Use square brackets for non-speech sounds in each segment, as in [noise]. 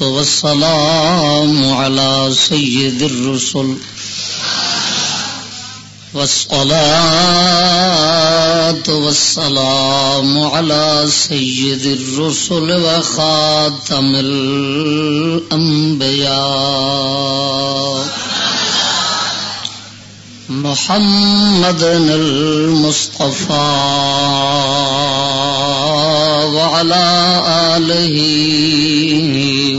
والسلام على سيد الرسل. والصلاة والسلام على سيد الرسل وخاتم الأنبياء. محمد المصطفى. وعلى آله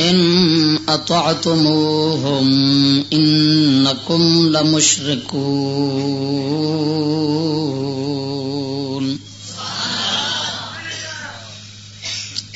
إن أطعتموهم إنكم لمشركون.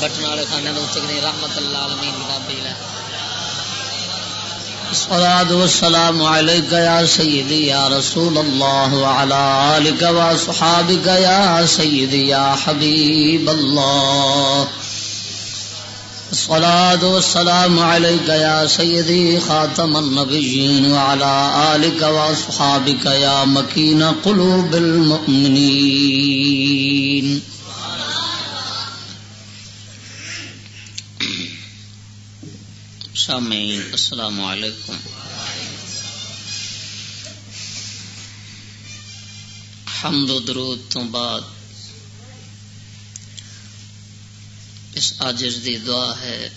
بٹنا والے خانے رحمت اللہ عالمین الصلاة والسلام عليك يا سيدي يا رسول الله وعلى آلك وصحابك يا سيدي يا حبيب الله الصلاة والسلام عليك يا سيدي خاتم النبيين وعلى آلك وأصحابك يا مكين قلوب المؤمنين سامعين السلام عليكم حمد و درود تو بعد اس آجز دی دعا ہے،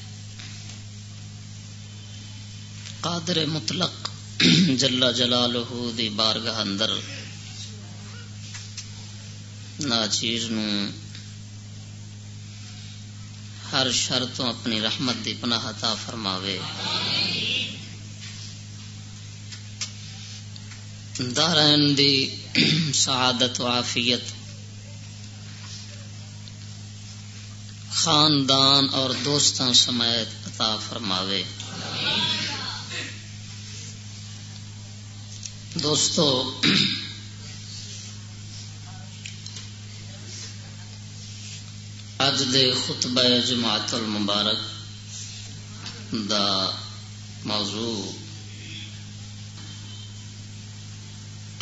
قادر مطلق جلا جلالہ دی بارگاہ اندر ناچیز نو ہر شر تو اپنی رحمت دی پناہ عطا فرماوے۔ دارین دی سعادت و عافیت۔ خاندان اور دوستان سمیت عطا فرماوے۔ دوستو اج دے خطبہ جماعت المبارک دا موضوع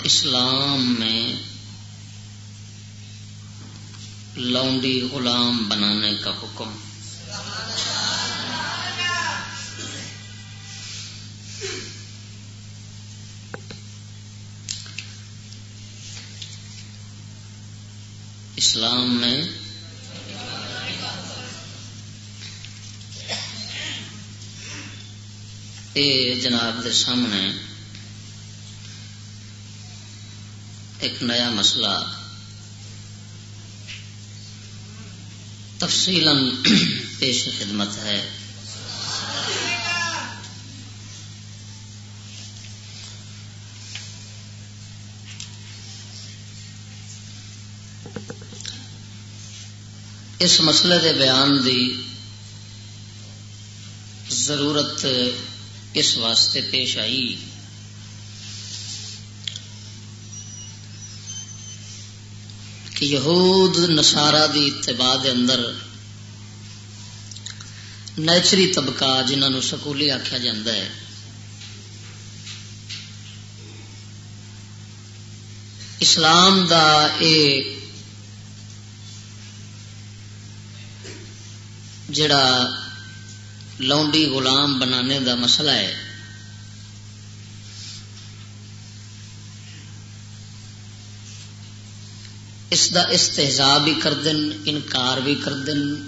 اسلام میں لونڈی غلام بنانے کا حکم اسلام میں اے جناب دے سامنے ایک نیا مسئلہ تفصیل پیش خدمت ہے۔ اس مسئلے دے بیان دی ضرورت اس واسطے پیش آئی۔ کہ یہود نسارا دی اتباع دے اندر نیچری طبقہ جنہوں سکولی آخیا جا اسلام دا اے جڑا لونڈی غلام بنانے دا مسئلہ ہے۔ اس دا استحزا بھی کر دن انکار بھی کر دن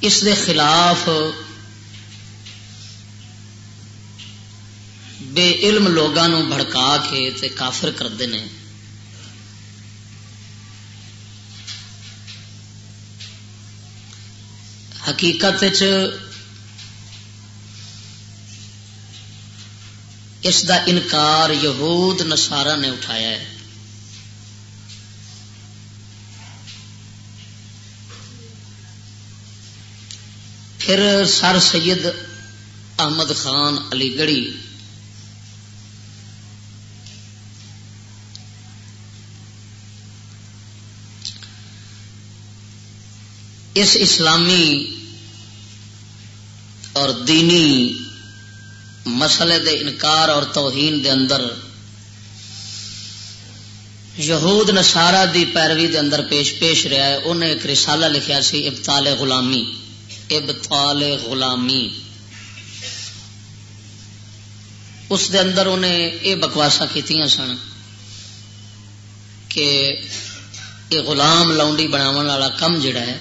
اس دے خلاف بے علم لوگوں بھڑکا کے تے کافر کرتے ہیں حقیقت اس دا انکار یہود نسارا نے اٹھایا ہے۔ پھر سر سید احمد خان علی گڑھی اس اسلامی اور دینی مسئلے دے انکار اور توہین دے اندر یہود نسارا دی پیروی دے اندر پیش پیش رہا ہے۔ انہیں ایک رسالہ لکھیا سی ابتال غلامی۔ ابتال غلامی۔ اس دے اندر انہیں یہ بکواسا کی سن کہ یہ غلام لاؤنڈی بناو والا کم جڑا ہے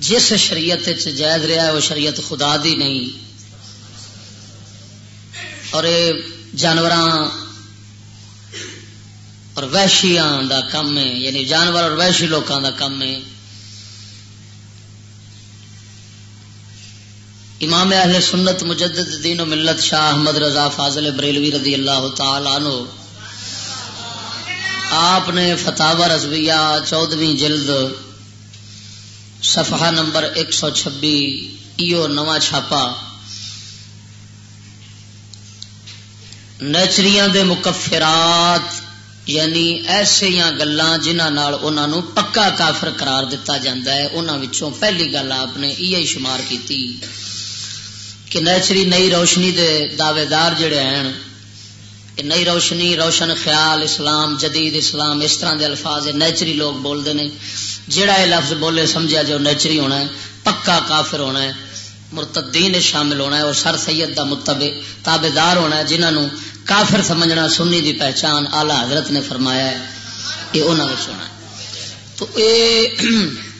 جس شریعت جائز رہا ہے، وہ شریعت خدا دی نہیں۔ اور یہ جانور اور وحشیاں دا کم ہے یعنی جانور اور وحشی لوگوں دا کم ہے۔ امام اہل سنت مجدد دین و ملت شاہ احمد رضا فاضل بریلوی رضی اللہ تعالی عنہ۔ آپ نے فتح رضویہ چودویں جلد صفحہ نمبر ایک سو چھبی، ایو نواں چھاپا نیچریاں دے مکفرات یعنی ایسے گلان جنہوں پکا کافر قرار دیتا جاندہ ہے انہوں پہلی گل آپ نے یہ شمار کی کہ نیچری نئی روشنی دے دعوے دار جڑے ہیں نئی روشنی، روشن خیال، اسلام، جدید اسلام، اس طرح دے الفاظ نیچری لوگ بولتے ہیں جہا یہ لفظ بولے سمجھا جو نیچری ہونا ہے، پکا کافر ہونا ہے، مرتدین شامل ہونا ہے اور سر سید کا متب تابے دار ہونا ہے جنہوں کافر سمجھنا سنی دی پہچان آلہ حضرت نے فرمایا ہے، یہ انہوں نے ہونا ہے۔ تو اے [clears throat]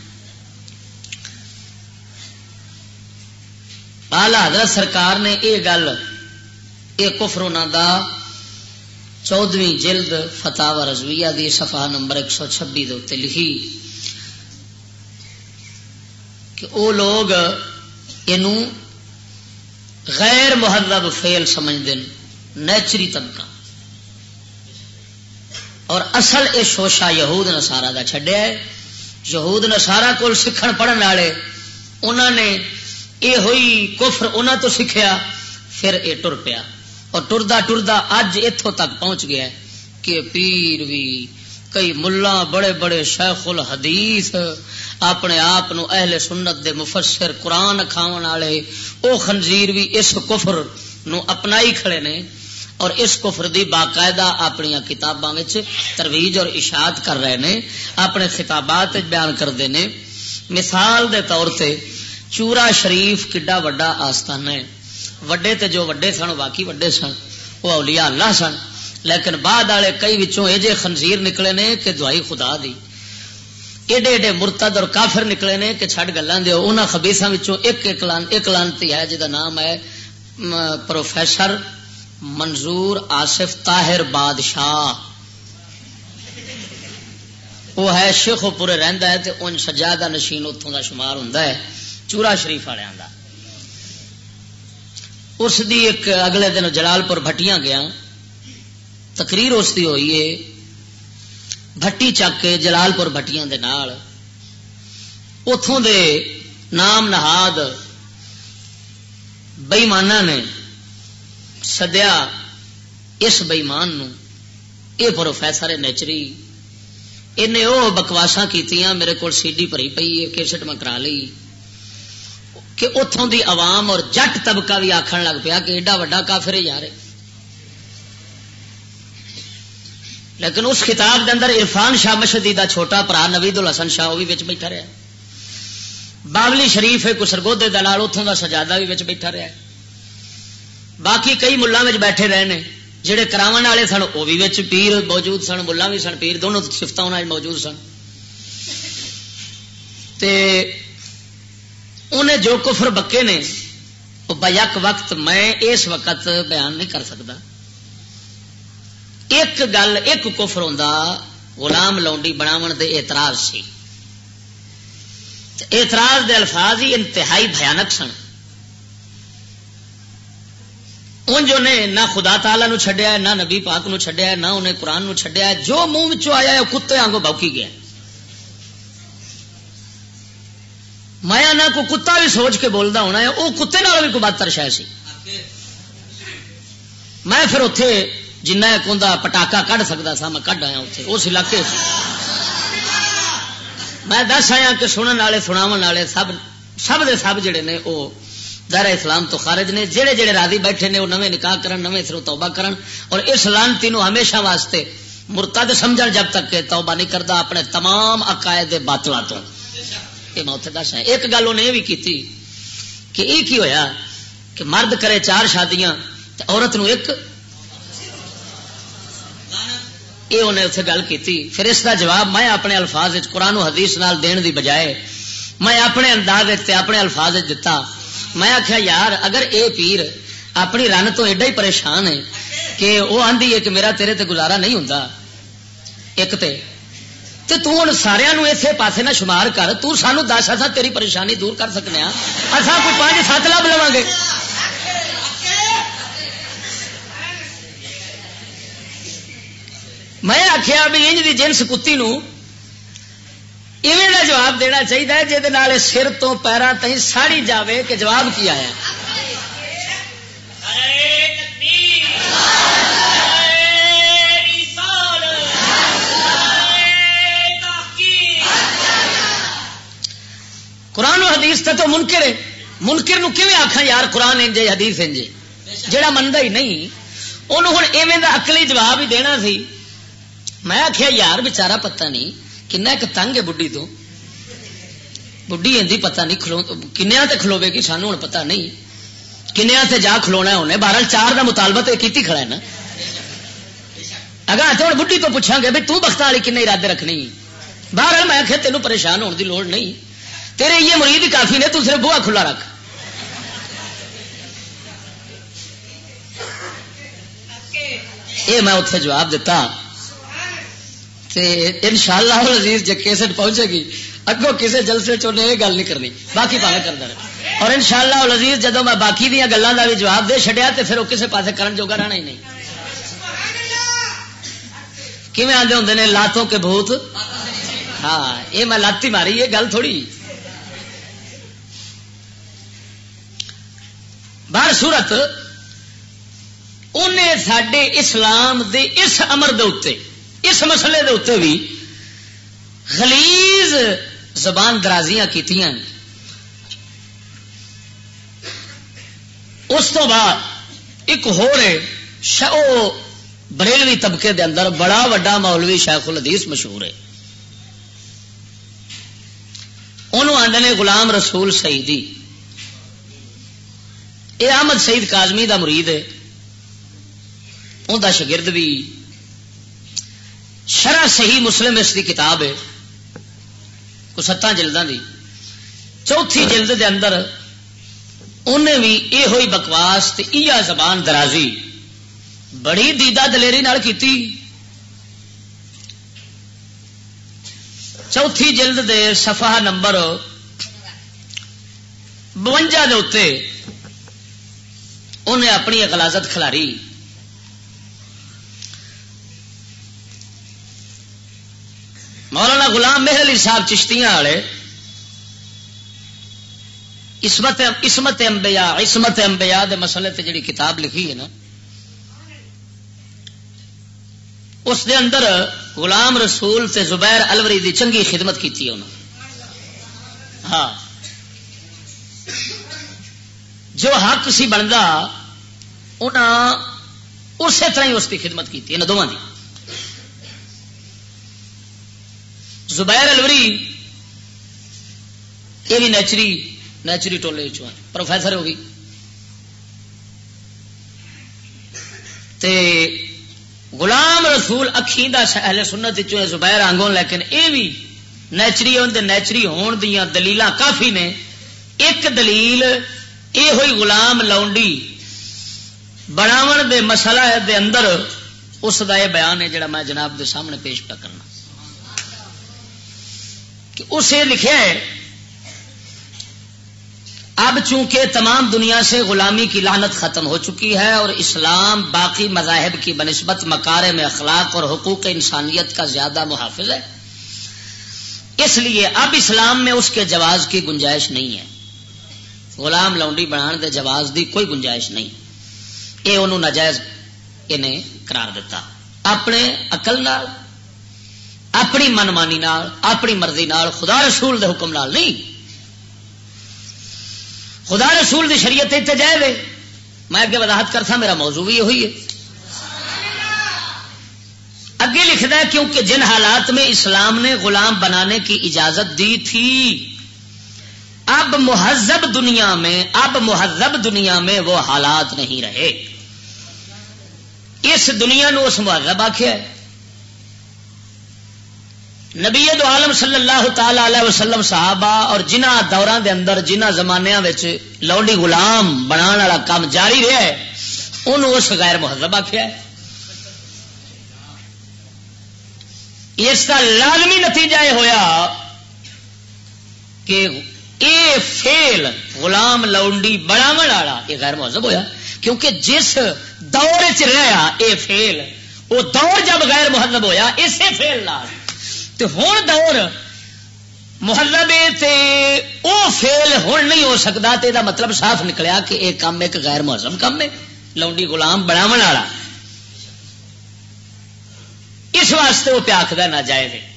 آلہ حضرت سرکار نے یہ گل یہ کفر انہوں دا چودویں جلد فتح و رضویہ دی صفحہ نمبر ایک سو چھبی دے لکھی۔ کہ وہ لوگ یہ غیر مہذب فیل سمجھتے ہیں نیچری طبقہ۔ اور اصل یہ شوشا یہود نسارا کا چڈیا ہے۔ یہود نسارا کو سیکھ پڑھنے والے انہوں نے یہ ہوئی کفر انہوں تو سیکھا پھر یہ ٹر پیا۔ اور ٹردا ٹردا اج اتوں تک پہنچ گیا ہے کہ پیر بھی کئی ملا، بڑے بڑے شیخ الحدیث اپنے آپ اہل سنت دے مفسر قرآن کھاون والے وہ خنزیر بھی اس کفر نو اپنائی کھڑے نے، اور اس کفر دی باقاعدہ اپنی کتاباں ترویج اور اشاعت کر رہے نے، اپنے خطابات بیان کرتے ہیں مثال دے طور تے چورا شریف کڈا وڈا آستان ہے۔ وڈے تے جو وڈے سن باقی وڈے سن وہ اولیاء اللہ سن، لیکن بعد والے کئی وچوں ایجے خنزیر نکلے نے کہ دعائی خدا دی۔ ایڈے ایڈے مرتد اور کافر نکلے نے کہ چھڈ گلان دیو۔ انہاں خبیثاں وچوں ایک ایک لان ایک لانتی ہے جدا نام ہے پروفیسر منظور آصف طاہر بادشاہ۔ وہ ہے شیخ پورے رہندا ہے تے ان سجادہ نشین اتوں دا شمار ہوندا ہے، چورا شریف والوں دا۔ اس دی ایک اگلے دن جلال پور بھٹیاں گیا تقریر اس دی ہوئی ہے بھٹی چک کے جلال پور بھٹیاں دے نال اتوں دے نام نہاد بئیمانہ نے سدیا اس بئیمان یہ پروفیسر نیچری انہیں وہ بکواسا کی میرے کو سی ڈی بھری پی ہے کیسٹ میں کرا لی کہ اتوں دی عوام اور جٹ طبقہ بھی آخر لگ پیا کہ ایڈا وا کافر ہی جا رہے لیکن اس کتاب کے اندر عرفان شاہ مشدی کا چھوٹا برا نوید الحسن شاہ وہ بھی بیٹھا رہا باولی شریف ہے کسرگودے دلال اتوں کا سجادہ بھی بیٹھا رہا باقی کئی ملا بیٹھے رہے ہیں جہے کراو والے سن وہ بھی پیر موجود سن ملا بھی سن، پیر دونوں سفت موجود سن۔ تے انہیں جو کفر بکے نے، وہ بیک وقت میں اس وقت بیان نہیں کر سکتا۔ ایک گل، ایک کفر ہوں غلام لونڈی بناو دے اعتراض سی۔ اعتراض دے الفاظ ہی انتہائی بھیانک سن۔ ان جو نے نہ خدا تعالی نو چھڈیا نہ نبی پاک نو چھڈیا نہ انہیں قرآن نو چھڈیا جو منہ آیا ہے کتے آنگو بوکی گیا مایا نہ کو کتا بھی سوچ کے بولتا ہونا ہے وہ کتے نال بھی کوئی بہتر شاید سی۔ میں پھر اتے جنہ ایک ہوں پٹاخا کھ سکتا سا، میں کھ آیا اتنے اس علاقے میں دس آیا کہ سنن والے سناو والے سب سب دے سب جڑے نے وہ دار اسلام تو خارج نے، جڑے جڑے راضی بیٹھے نے وہ نویں نکاح کرن، نویں سرو توبہ کرن۔ اور اس لانتی نو ہمیشہ واسطے مرتد سمجھ جب تک کہ توبہ نہیں کرتا اپنے تمام عقائد باطلا تو۔ یہ میں اتنے دس آیا۔ ایک گل انہیں یہ بھی کی کہ یہ کی ہویا کہ مرد کرے چار شادیاں عورت نو ایک یہ انہیں اتنے گل کی پھر اس کا جواب میں اپنے الفاظ قرآن و حدیث نال دین دی بجائے میں اپنے انداز اپنے الفاظ دتا۔ میں آخیا یار، اگر اے پیر اپنی رن تو ایڈا ہی پریشان ہے کہ وہ آدھی ہے کہ میرا تیرے تے گزارا نہیں ہوں ایک تے تے تو ہوں سارا اسے پاسے نہ شمار کر، تو سانو دس اصا تیری پریشانی دور کر سکنے ہاں۔ اصا کوئی پانچ، سات لب لوا گے۔ میں آخیا بھی انج دی جنس کتی نو ایویں جواب دینا چاہیے جہد سر تو پیروں تھی ساڑی جاوے کہ جواب کی آیا؟ قرآن و حدیث تو منکر ہے۔ منکر نو آخا یار قرآن انجے حدیث انجے جڑا منتا ہی نہیں انہوں ہوں ایویں اکلی جواب ہی دینا سی۔ میں آخیا یار بچارا پتہ نہیں کن ایک تنگ ہے بڈی تو۔ بڈی اندی پتہ نہیں کھلو کنیا تے کھلوے گی سانو ہوں پتہ نہیں۔ کنیا تے جا کھلونا انہیں بارہ چار کا مطالبہ تو کیتی کھڑا ہے نا۔ اگر ہوں بڈی تو پوچھا گے بھی تخت والی کن ارادے رکھنی باہر میں آخیا تینوں پریشان ہونے کی لوڑ نہیں۔ تیرے یہ مرید کافی نے، تو صرف بوا کھلا رکھ۔ یہ میں اتنے جواب دیتا۔ ان شاء اللہ عزیز جی کیسٹ پہنچے گی، اگوں کسی جلسے چونے یہ گل نہیں کرنی، باقی پانا کرتا رہے اور ان شاء اللہ عزیز جدو میں باقی دیا گلوں کا بھی جواب دے چڑیا تو پھر وہ کسی پاس کرن جوگا رہنا ہی نہیں۔ کیون آدھے ہوں نے، لاتوں کے بھوت؟ ہاں یہ میں لاتی ماری یہ گل تھوڑی۔ بار صورت انہیں سڈے اسلام دے اس امر دے اتنے اس مسئلے دے اتنے بھی خلیز زبان درازیاں کی اس تو بعد ایک ہو رہے بریلوی طبقے دے اندر بڑا وڈا مولوی شیخ الحدیث مشہور ہے۔ انہوں آدھے غلام رسول شہیدی یہ احمد سعید کازمی دا مرید ہے۔ ان شگرد بھی شرح صحیح مسلم اس کی کتاب ہے کو ستان جلدوں کی چوتھی جلد دے اندر انہیں بھی یہ ہوئی بکواس یہ زبان درازی بڑی دیدا دلیری کی چوتھی جلد دے صفحہ نمبر بونجا دے انہیں اپنی اغلازت کھلاری۔ مولانا غلام مہر علی صاحب چشتیاں والے اسمت اسمت امبیا اسمت امبیا دے مسئلے تے جڑی کتاب لکھی ہے نا، اس دے اندر غلام رسول تے زبیر الوری دی چنگی خدمت کی ہاں۔ جو حق سی بنتا اسی طرح ہی اس کی خدمت کی دونوں کی زبیر الوری، یہ بھی نیچری نیچری ٹولے پروفیسر ہوگی۔ تے غلام رسول اکھیدہ اہل سنت زبیر آنگوں، لیکن اے بھی نیچری ہوں نیچری ہون دیا دلیل کافی نے۔ ایک دلیل یہ ہوئی غلام لاؤنڈی بناو دے مسئلہ دے اندر اس کا یہ بیان ہے جڑا میں جناب دے سامنے پیش پہ کرنا۔ کہ اسے لکھا ہے اب چونکہ تمام دنیا سے غلامی کی لانت ختم ہو چکی ہے اور اسلام باقی مذاہب کی بنسبت مکارے میں اخلاق اور حقوق انسانیت کا زیادہ محافظ ہے، اس لیے اب اسلام میں اس کے جواز کی گنجائش نہیں ہے۔ غلام لونڈی بنا دے جواز دی کوئی گنجائش نہیں۔ یہ انہوں ناجائز انہیں قرار دیتا۔ اپنے اقل نال اپنی منمانی نال، اپنی مرضی نال خدا رسول دے حکم نال نہیں۔ خدا رسول دی شریعت اتنے جائے وے۔ میں اگے وضاحت کرتا میرا موضوع بھی ہوئی ہے۔ اگے لکھتا ہے، کیونکہ جن حالات میں اسلام نے غلام بنانے کی اجازت دی تھی، اب مہذب دنیا میں، اب مہذب دنیا میں وہ حالات نہیں رہے۔ اس دنیا نو اس مہذب آخیا نبی دو عالم صلی اللہ تعالی علیہ وسلم صحابہ اور جنہ دوران دے اندر، جنہ زمانیا لوڈی غلام بنا والا کام جاری رہا ہے، انہوں اس غیر مہذب آخیا اس کا لازمی نتیجہ یہ ہوا کہ اے فیل غلام لاؤنڈی بڑا والا یہ غیر مہذب ہویا، کیونکہ جس دور چ رہا اے فیل، وہ دور جب غیر مہذب ہویا اسے فیل لال تو ہوں دور مہذب او فیل ہوں نہیں ہو سکتا تو یہ مطلب صاف نکلیا کہ یہ کام ایک غیر مہذب کام ہے لاؤنڈی غلام بڑا والا۔ اس واسطے وہ پیاکھد نہ جائے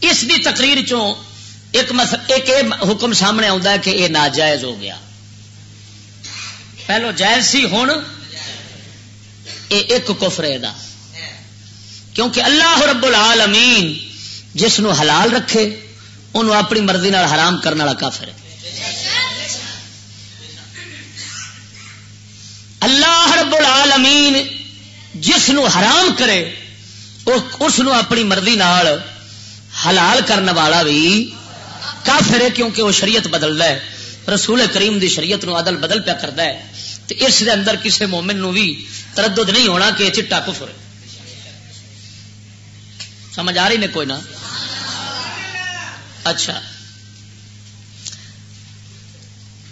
اس کی تقریر چوں ایک ایک حکم سامنے آتا ہے کہ یہ ناجائز ہو گیا۔ پہلو جائز سی ہوں ایک کفرے دا۔ کیونکہ اللہ رب العالمین جس نو حلال رکھے، انہوں اپنی مرضی نال حرام کرنے والا کافر ہے۔ اللہ رب العالمین جس نو حرام کرے اس نو اپنی مرضی نال حلال کرنے والا بھی کافر ہے، کیونکہ وہ شریعت بدلتا ہے۔ رسول کریم دی شریعت نو عدل بدل پیا کرتا ہے۔ تو اس دے اندر کسی مومن نو بھی تردد نہیں ہونا کہ چٹا کفر سمجھ آ رہی نے کوئی نہ اچھا۔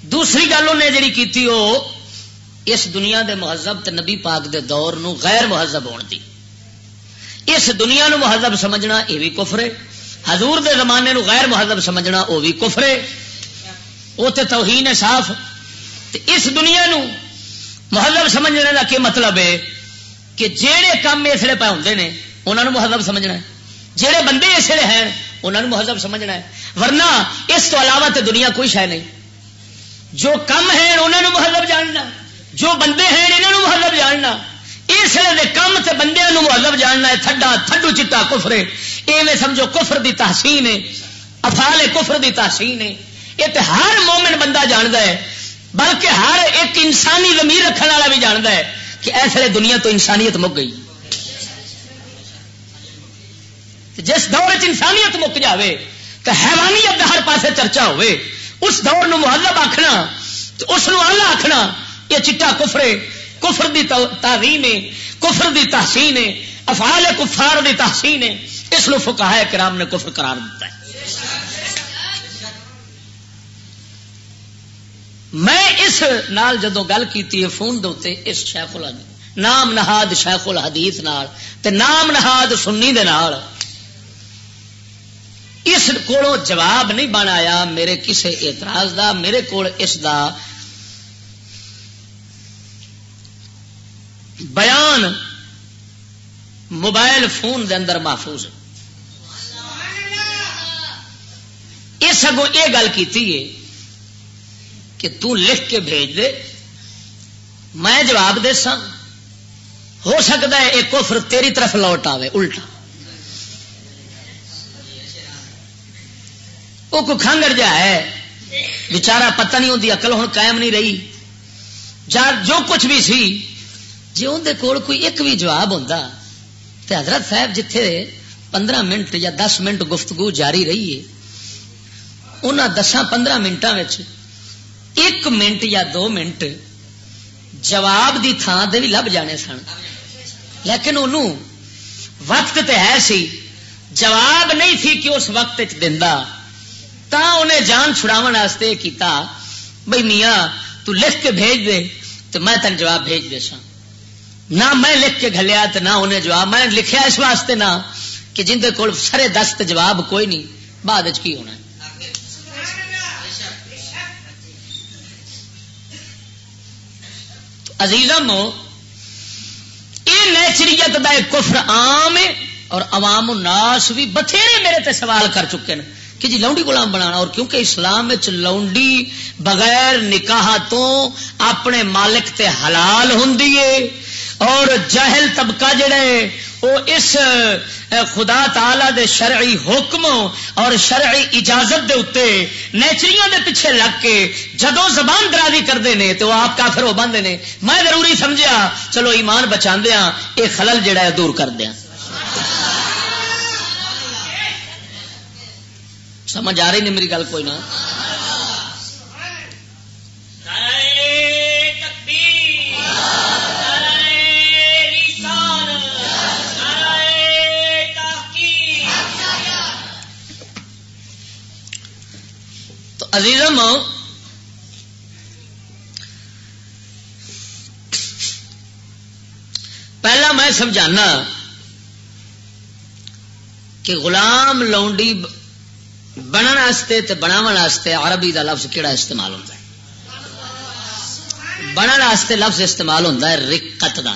دوسری گل انہیں جڑی کی وہ اس دنیا دے مہذب تے نبی پاک دے دور نو غیر مہذب ہون دی۔ اس دنیا نو مہذب سمجھنا یہ بھی کفر ہے۔ حضور دے زمانے نو غیر مہذب سمجھنا وہ بھی کفرے وہ تو توہین ہے صاف۔ اس دنیا نو مہذب سمجھنے کا کیا مطلب ہے کہ جہے کام اس لیے پہ ہوں نے انہوں نے مہذب سمجھنا ہے۔ جہے بندے اس لیے ہیں انہوں مہذب سمجھنا ہے۔ ورنہ اس تو علاوہ تو دنیا کوئی شہ نہیں۔ جو کم ہے انہوں مہذب جاننا۔ جو بندے ہیں انہوں نے مہذب جاننا۔ اس لیے کم سے بندے مہذب جاننا ہے۔ تھڈا، تھڈو چٹا کفرے۔ ایویں سمجھو کفر دی تحسین ہے۔ افال کفر دی تحسین ہے۔ یہ تو ہر مومن بندہ جانتا ہے۔ بلکہ ہر ایک انسانی زمین رکھنے والا بھی جانتا ہے کہ ایسے دنیا تو انسانیت مک گئی۔ جس دور چ انسانیت مک جائے تو حیوانیت ہر پاسے چرچا ہوئے اس دور نو محلب آخنا تو اس آلہ آخنا یہ چٹا کفرے، کفر دی تعظیم ہے، کفر دی تحسین ہے، افعال کفار دی تحسین ہے، اس لو فکا کرام نے کفر قرار دیتا ہے۔ میں اس نال جدو گل کی فون دے اس شیخ الحدیث نام نہاد شیخ الحدیث نال، تے نام نہاد سنی دے نال اس کو جواب نہیں بن آیا، میرے کسے اعتراض دا، میرے کو اس دا بیان موبائل فون دے اندر محفوظ اس اگوں یہ گل کی کہ تو لکھ کے بھیج دے، میں جواب دے سا ہو سکتا ہے ایک کفر تیری طرف لوٹ آئے الٹا۔ وہ کو کھانگڑ جا ہے بچارا پتہ نہیں ہوتی اقل ہوں قائم نہیں رہی۔ جو کچھ بھی سی جی اندر کول کوئی ایک بھی جواب ہوتا تو حضرت صاحب جتھے پندرہ منٹ یا دس منٹ گفتگو جاری رہی ہے انہوں دساں پندرہ منٹوں ایک منٹ یا دو منٹ جواب دی تھان دے بھی لب جانے سن۔ لیکن انہوں وقت تے ہے سی، جواب نہیں تھی کہ اس وقت دیا تا انہیں جان چھڑاو واسطے کیتا بھائی میاں، تو لکھ کے بھیج دے تو میں تین جواب بھیج دے سا نہ میں لکھ کے گلیا تو نہ انہیں جواب، میں لکھیا اس واسطے نہ کہ جن کے کول سرے دست جواب کوئی نہیں، بعد کی ہونا ہے؟ عزیزم یہ نیچریت کا ایک کفر عام ہے اور عوام الناس بھی بتھیرے میرے تے سوال کر چکے ہیں کہ جی لونڈی غلام بنانا، اور کیونکہ اسلام لونڈی بغیر نکاح تو اپنے مالک تے حلال ہوں اور جہل طبقہ جڑے وہ اس خدا تعالی دے شرعی حکم اور شرعی اجازت دے اتنے نیچریوں دے پیچھے لگ کے جدو زبان درازی کرتے ہیں تو آپ کافر ہو بندے نے۔ میں ضروری سمجھا چلو ایمان بچا دیا یہ خلل جڑا ہے دور کر دیا سمجھ آ رہی نہیں میری گل کوئی نہ تو عزیزم پہلا میں سمجھانا کہ غلام لونڈی بننے بناو عربی دا لفظ کہڑا استعمال ہوتا ہے؟ بننے لفظ استعمال ہوتا ہے رکت دا۔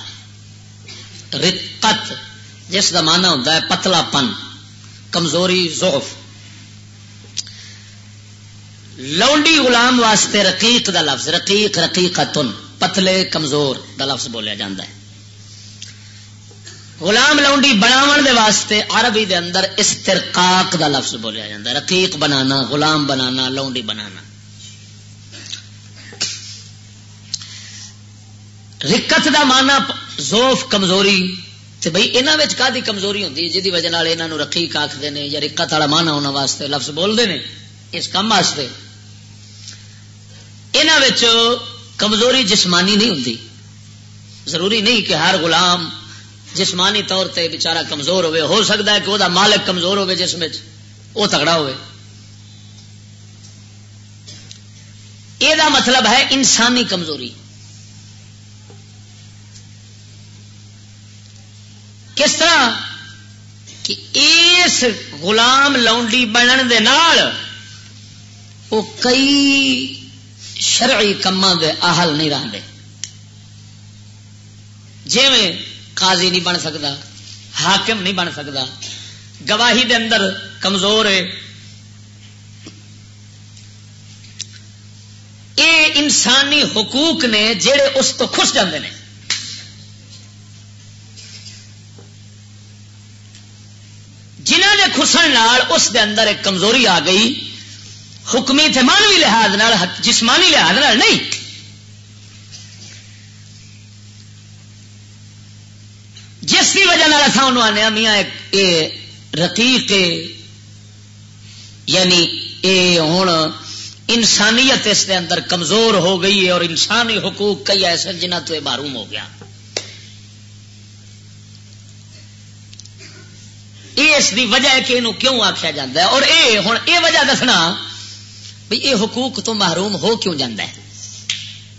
رکت جس کا مانا ہوتا ہے پتلا پن، کمزوری زوف لونڈی غلام واسطے رقیق دا لفظ، رقیق، رقیقتن، پتلے، کمزور دا لفظ بولیا جاتا ہے۔ غلام لونڈی بناو دے واسطے عربی دے اندر استرقاق دا لفظ بولیا جاتا ہے۔ رقیق بنانا، غلام بنانا، لونڈی بنانا۔ رکت دا مانا زوف کمزوری۔ تے بھائی یہاں کا کمزوری ہوتی ہے جی وجہ یہاں رقیق آخر نے یا رکت والا مانا ہونا واسطے لفظ بولتے ہیں اس کام واسطے۔ یہاں کمزوری جسمانی نہیں ہوتی ضروری نہیں کہ ہر غلام جسمانی طور تے بچارا کمزور ہوئے، ہو سکتا ہے کہ وہ مالک کمزور ہوئے جسم وہ تگڑا ہوئے۔ یہ مطلب ہے انسانی کمزوری۔ کس طرح؟ کہ اس غلام لونڈی بننے دے نال وہ کئی شرعی کما دے آہل نہیں رہتے جی میں قاضی نہیں بن سکتا، حاکم نہیں بن سکتا۔ گواہی دے اندر کمزور ہے۔ یہ انسانی حقوق نے جڑے اس تو خوش جاندے ہیں جنہ نے خسن اس دے اندر ایک کمزوری آ گئی، حکمی تھے مانوی لحاظ جسمانی لحاظ نہیں۔ جس کی وجہ اصا آنے میاں رقیق یعنی اے ہوں انسانیت اس دے اندر کمزور ہو گئی ہے اور انسانی حقوق کئی ایسے جنہ تو یہ معروم ہو گیا۔ اس دی وجہ ہے کہ یہ کیوں آخیا جا ہے؟ اور اے ہوں اے وجہ دسنا بھائی یہ حقوق تو محروم ہو کیوں جاتا ہے؟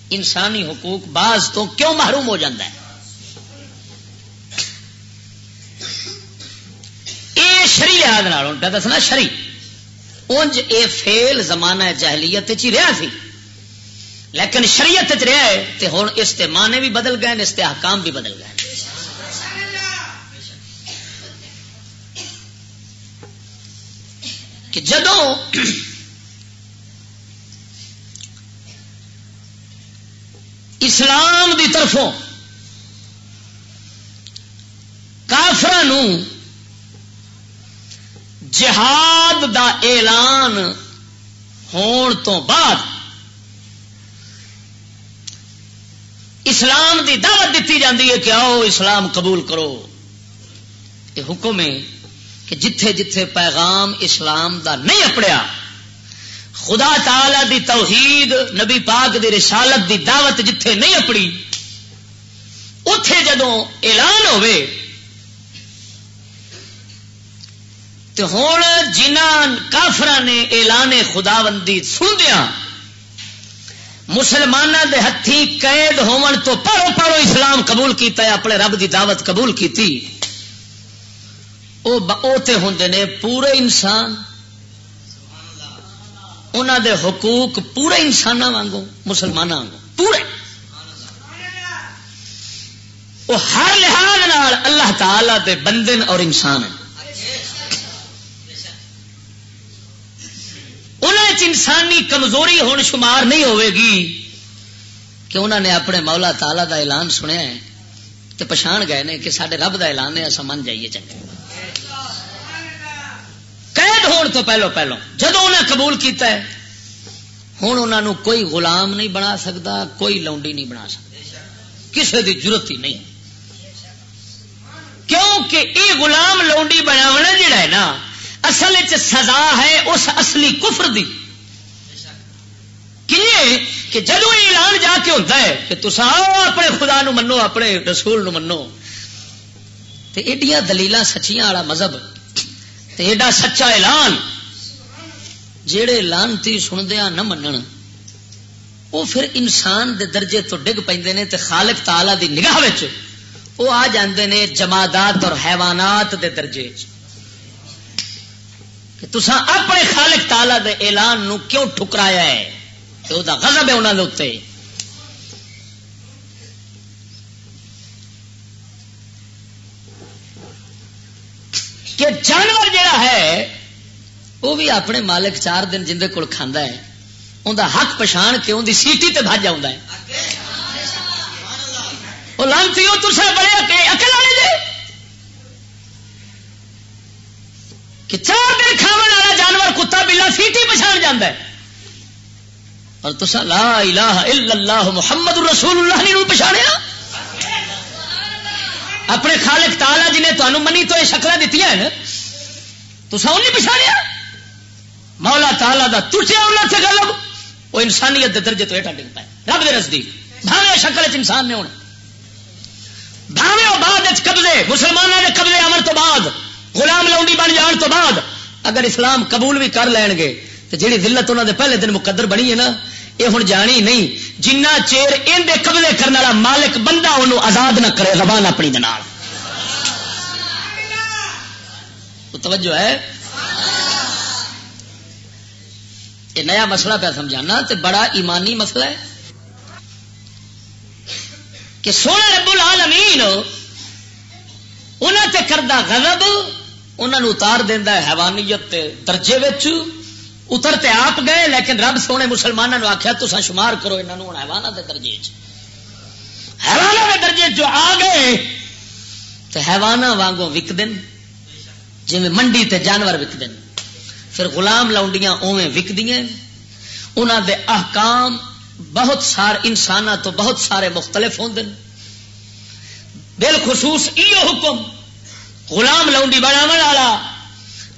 انسانی حقوق بعض تو کیوں محروم ہو جاتا ہے؟ لحاظ دسنا شری انج اے فیل زمانہ جہلیت ہی رہا سی۔ لیکن شریعت رہا ہے تو ہوں استعمانے بھی بدل گئے استحکام بھی بدل گئے۔ کہ جدو اسلام دی طرفوں کافر جہاد دا اعلان ہون تو بعد اسلام دی دعوت دیتی جاتی ہے کہ آؤ اسلام قبول کرو۔ یہ حکم ہے کہ جتھے جتھے پیغام اسلام دا نہیں اپڑیا، خدا تعالی دی توحید، نبی پاک دی رسالت دی دعوت جتھے نہیں اپڑی اتے جدو اعلان ہوئے تو ہوں جنہ کافر نے اعلان خدا بندی سندیا مسلمانوں دے ہاتھی قید ہون تو پرو پرو اسلام قبول کیتا ہے، اپنے رب دی دعوت قبول کی ہوں نے پورے انسان انہوں دے حقوق پورے انسان وانگو مسلمانوں پورے۔ وہ ہر لحاظ اللہ تعالی دے بندن اور انسان ہیں۔ انسانی کمزوری ہون شمار نہیں ہوے گی کہ انہوں نے اپنے مولا تالا دا اعلان سنیا ہے تو پچھان گئے نے کہ سارے رب دا اعلان ہے اصا من جائیے چنگے۔ قید ہون تو پہلو پہلو جدو انہیں قبول کیتا ہے ہوں انہوں کوئی غلام نہیں بنا سکتا کوئی لونڈی نہیں بنا سکتا کسی کی ضرورت ہی نہیں۔ کیونکہ یہ غلام لونڈی بناونا جڑا ہے نا اصل سزا ہے اس اصلی کفر دی۔ کہ جدو اعلان جا کے ہوتا ہے کہ تصا اپنے خدا نو منو، اپنے رسول نو منو، تے ایڈیاں دلیل سچیاں والا مذہب، تے ایڈا سچا اعلان جہے لانتی سندیا نہ منن وہ پھر انسان دے درجے تو ڈگ پہ تے خالق تعالی دی نگاہ وہ آ جاندے نے جمادات اور حیوانات دے درجے کہ تسا اپنے خالق تالا دے اعلان نو کیوں ٹھکرایا ہے؟ کہ وہ غضب ہے انہوں کے اتنے کہ جانور جڑا ہے وہ بھی اپنے مالک چار دن جن کول کھانا ہے۔ انہیں حق پچھان کے ان کی سیٹی تے بج آ لانتی ہو تصا بڑے اکل والے دے۔ کہ چار دن کھا والا جانور کتا بلا سیٹی پچھان جانا ہے۔ اور تو لا الہ الا اللہ محمد رسول اللہ نے پچھاڑیا اپنے خالق تالا جی نے تمہیں منی تو یہ شکل دیتی ہیں تو نہیں پچھاڑیا مولا تالا دا ترچیا اللہ سے گلب وہ انسانیت دے درجے تو ایٹا ڈگ پائے رب دے نزدیک۔ بھاوے شکل انسان نے ہونا۔ بھاوے بعد قبضے مسلمانوں کے قبضے امر تو بعد۔ غلام لاؤنڈی بن جان تو بعد اگر اسلام قبول بھی کر لین گے، تو جہی دلت انہوں نے پہلے دن مقدر بنی ہے نا، یہ ہوں جانی نہیں۔ جنہ چیر ان قبضے کرنے والا مالک بندہ انہوں آزاد نہ کرے زبان اپنی دنال توجہ ہے؟ یہ نیا مسئلہ پہ سمجھانا تو بڑا ایمانی مسئلہ ہے۔ کہ سونا رب العالمین انہوں تے کردہ غضب انہوں اتار دینا ہے حیوانیت درجے اتر اترتے آپ گئے، لیکن رب سونے مسلمانوں آخیا تو شمار کرو یہاں ہوں حیوانہ کے درجے حیوانہ کے درجے جو آ گئے تو حیوانہ وانگوں وک دن جی منڈی تے جانور وک دن پھر غلام لاؤنڈیاں اوے وک دیا انہوں دے احکام بہت سارے انسان تو بہت سارے مختلف ہوں بالخصوص یہ حکم غلام لاؤنڈی بناو والا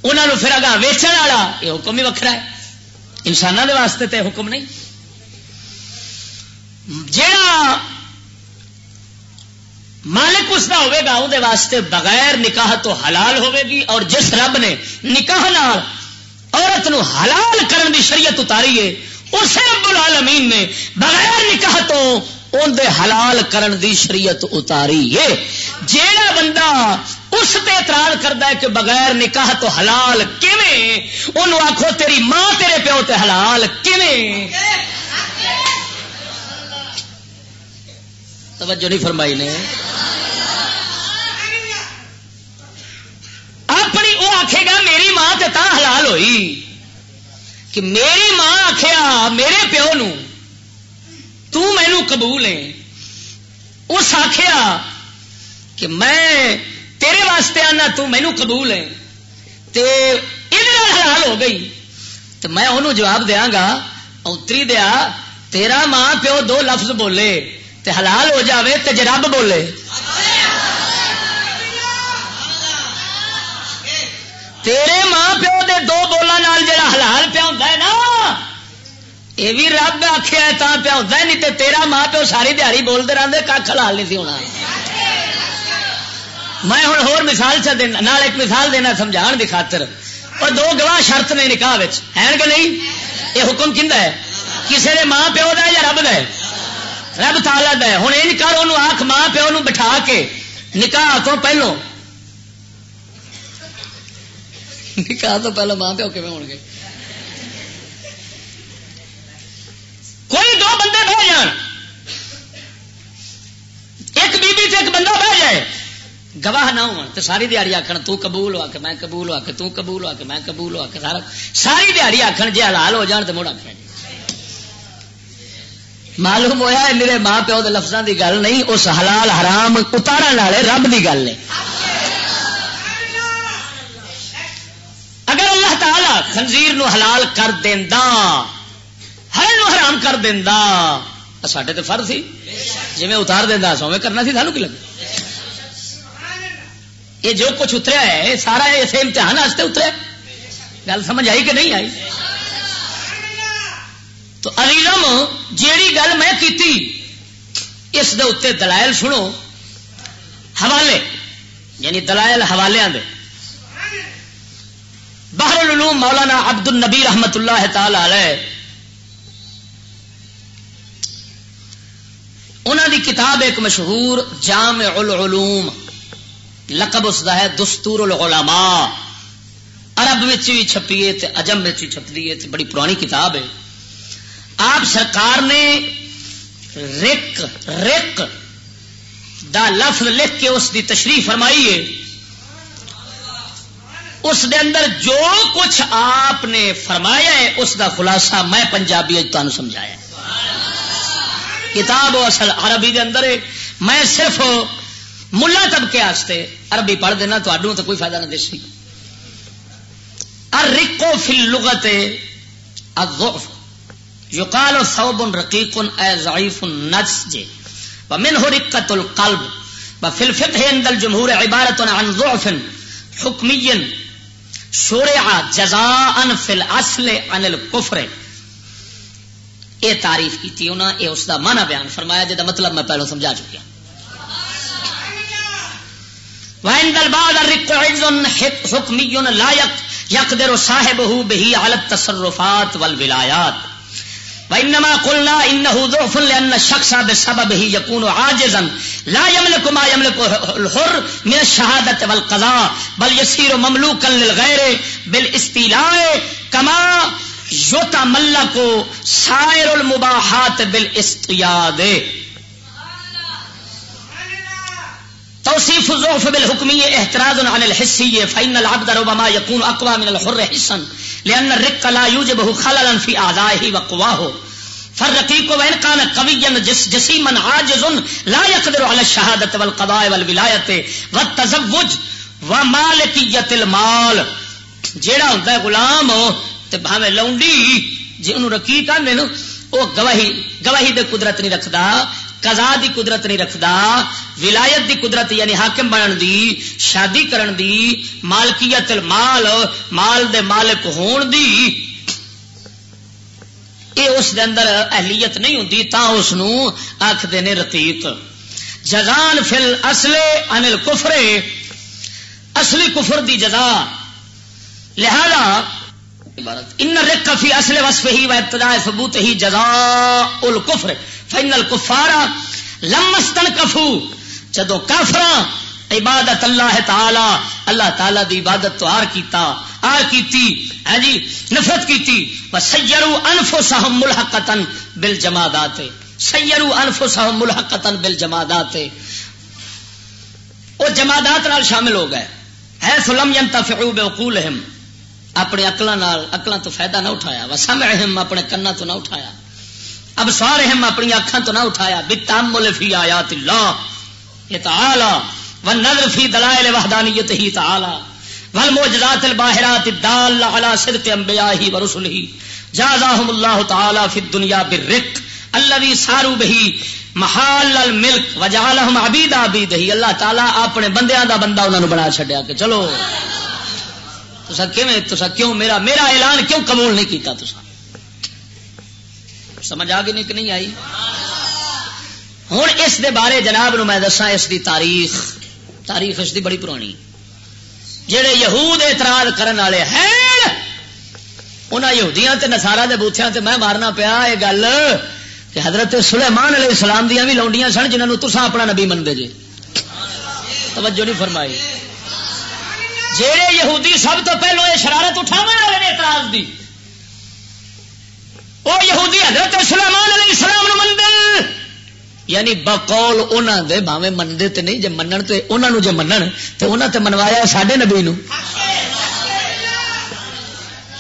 انہوں پھر اگا ویچن والا، یہ حکم ہی وکرا ہے۔ انسانوں کے واسطے تو حکم نہیں۔ جا مالک اس کا ہوگا وہ واسطے بغیر نکاح تو حلال ہوے گی، اور جس رب نے نکاح نال عورت نو حلال کرن دی شریعت اتاری ہے اس رب العالمین نے بغیر نکاح تو اندر حلال کرن دی شریعت اتاری ہے۔ جیڑا بندہ اس پہ اعتراض کرتا ہے کہ بغیر نکاح تو حلال کیویں؟ آخو تیری ماں تیرے پیو تے حلال کیویں؟ توجہ نہیں فرمائی نے۔ اپنی وہ آخے گا میری ماں تے تا حلال ہوئی۔ کہ میری ماں آخیا میرے پیو نو تینو قبول ہے۔ اس آخیا کہ میں تیرے واسطے آنا، تو مینو قبول ہے۔ تے حلال ہو گئی۔ تو میں انہوں جواب دیا گا اتری دیا، تیرا ماں پیو دو لفظ بولے۔ تے حلال ہو جاوے تے جے رب بولے۔ تیرے ماں پیو دے دو بولوں جڑا حلال پیا ہوتا ہے نا یہ بھی رب آخیا تا پیا ہوتا نہیں تے تیرا ماں پیو ساری دیہی بولتے رہتے کھ حلال نہیں سی ہونا۔ میں ہوں ہور مثال چ دینا، نال ایک مثال دینا سمجھان دی خاطر۔ اور دو گواہ شرط نے نکاح ہے کہ نہیں؟ یہ حکم کھندا ہے؟ کسی نے ماں پیو دا یا رب دا ہے؟ رب تالا دا ہے۔ ہوں یہ کر انہوں آخ ماں پیو نو بٹھا کے نکاح تو پہلو۔ نکاح تو پہلو ماں پیو کیون ہو گے کوئی دو بندے بہ جان۔ ایک بی بی ایک بندہ بہ جائے۔ گواہ نہ ہو تو ساری دیہڑی آخر تو قبول ہوا کہ میں قبول ہوا کہ تو قبول ہوا کہ میں قبول ہوا کہ سارا ساری دیہڑی آخر جی حلال ہو جان تو مڑ آخر معلوم ہوا میرے ماں پیو کے لفظوں کی گل نہیں، اس حلال حرام اتارا والے رب کی گل ہے۔ اگر اللہ تعالی خنزیر نو حلال کر دینا ہر نو حرام کر دینا سڈے تو فرض سی۔ جی میں اتار دینا سویں کرنا سی سانو کی لگا یہ جو کچھ اتریا ہے سارا اسے امتحان اتریا گل سمجھ آئی کہ نہیں آئی؟ تو علیزم جیڑی گل میں کیتی، اس دے اتنے دلائل سنو۔ حوالے یعنی دلائل حوالے دے۔ بحر العلوم مولانا عبد النبی رحمت اللہ تعالی علیہ۔ انہوں دی کتاب ایک مشہور جامع العلوم، لقب اس کا ہے دستور العلماء۔ عرب بھی چھپی ہے اجم بھی چھپتی ہے بڑی پرانی کتاب ہے۔ آپ سرکار نے رک رک دا لفظ لکھ کے اس کی تشریح فرمائی ہے۔ اس دے اندر جو کچھ آپ نے فرمایا ہے، اس دا خلاصہ میں پنجابی تمہیں سمجھایا کتاب اصل عربی دے اندر ہے۔ میں صرف ملا طبقے آستے، عربی پڑھ دینا تو تو کوئی فائدہ نہ دیسی ارکو فل لغت یقال ثوب رقیق اے ضعیف النفس جے ومن هو رقت القلب۔ وفي الفقه عند الجمهور عبارة عن ضعف حكمي شرع جزاء في الاصل عن الكفر۔ اے تعریف کی تھی انہاں اے اس دا معنی بیان فرمایا، جے دا مطلب میں پہلو سمجھا چکیا۔ وعند البعض الرق عجز حكمي لا يقدر صاحبه به على التصرفات والولايات۔ وانما قلنا انه ضعف لان الشخص بسببه يكون عاجزا۔ لا يملك ما يملك الحر من الشهاده والقضاء، بل يصير مملوكا للغير بالاستيلاء، كما يتملك سائر المباحات بل بالاستياد توصيف الضعف بالحكمية احتراز عن الحسية فإن العبد ربما يكون أقوى من الحر حسا، لأن الرق لا يوجبه خللا في أعضائه وقواه. فالرقيق وإن كان قويا جسيما عاجز، لا يقدر على الشهادة والقضاء والولاية والتزوج ومالكية المال. جیڑا ہوتا ہے غلام تے بھاویں لونڈی جی انہوں رقیق آندے نا وہ گواہی گواہی دے قدرت نہیں رکھدا قضا دی قدرت نہیں رکھدا ولایت دی قدرت یعنی حاکم بنن دی شادی کرن دی مالکیت المال مال دے مالک ہون دی اے اس دے اندر اہلیت نہیں ہوندی تا اس نو آکھ دے نے رقیق جزان فل اصل ان الکفر اصلی کفر دی جزا لہذا عبارت ان رق فی اصل وصف ہی و ابتداء ثبوت ہی جزا الکفر فن الکفارا لمستن کفو جدو کافر عبادت اللہ تعالی اللہ تعالی دی عبادت تو آر کیتا، آر کیتی ہے جی نفرت کیتی۔ و سیرو انفسہم ملحقتن بالجمادات۔ سیرو انفسہم ملحقتن بالجمادات۔ وہ جمادات نال شامل ہو گئے۔ ہے سلم ینتفعو بعقولہم اپنے اکلوں اکلوں تو فائدہ نہ اٹھایا۔ وہ سمعہم اپنے کنا تو نہ اٹھایا۔ اب سارے ہم اپنی اکھان تو نہ اٹھایا۔ بتامل فی آیات اللہ۔ یہ تعالی والنظر فی دلائل وحدانیت ہی تعالی والمعجزات الباہرات الدال علی صدق انبیاء و رسلہ جازاہم اللہ تعالی فی الدنیا بالرق۔ الذي ساروا به محال ملک وجال ابید آبید ہی اللہ تعالیٰ اپنے بندیاں دا بندہ انہوں نے بنا چڈیا کہ چلو۔ تسا تسا کیوں میرا میرا اعلان کیوں قبول نہیں کیتا تسا سمجھ آ گئی نہیں کہ نہیں آئی؟ ہوں اس دے بارے جناب نو میں دسا اس دی تاریخ۔ تاریخ اس دی بڑی پرانی۔ جہے یہود اعتراض کرنے والے ہیں انہوں یہودیاں تے نسارا دے بوتھیاں تے میں مارنا پیا، یہ گل کہ حضرت سلیمان علیہ السلام دیا بھی لونڈیاں سن جنہوں تسا اپنا نبی منگے جی توجہ نہیں فرمائی۔ جہے یہودی سب تو پہلو یہ شرارت اٹھا والے نے اعتراض دی، وہ یہودی حضرت سلیمان علیہ السلام نو منگے یعنی بقول انہوں دے باوے منگے تے نہیں، جے منن تے انہوں نے جے منن، تے انہوں تے منوایا ساڈے نبی نو۔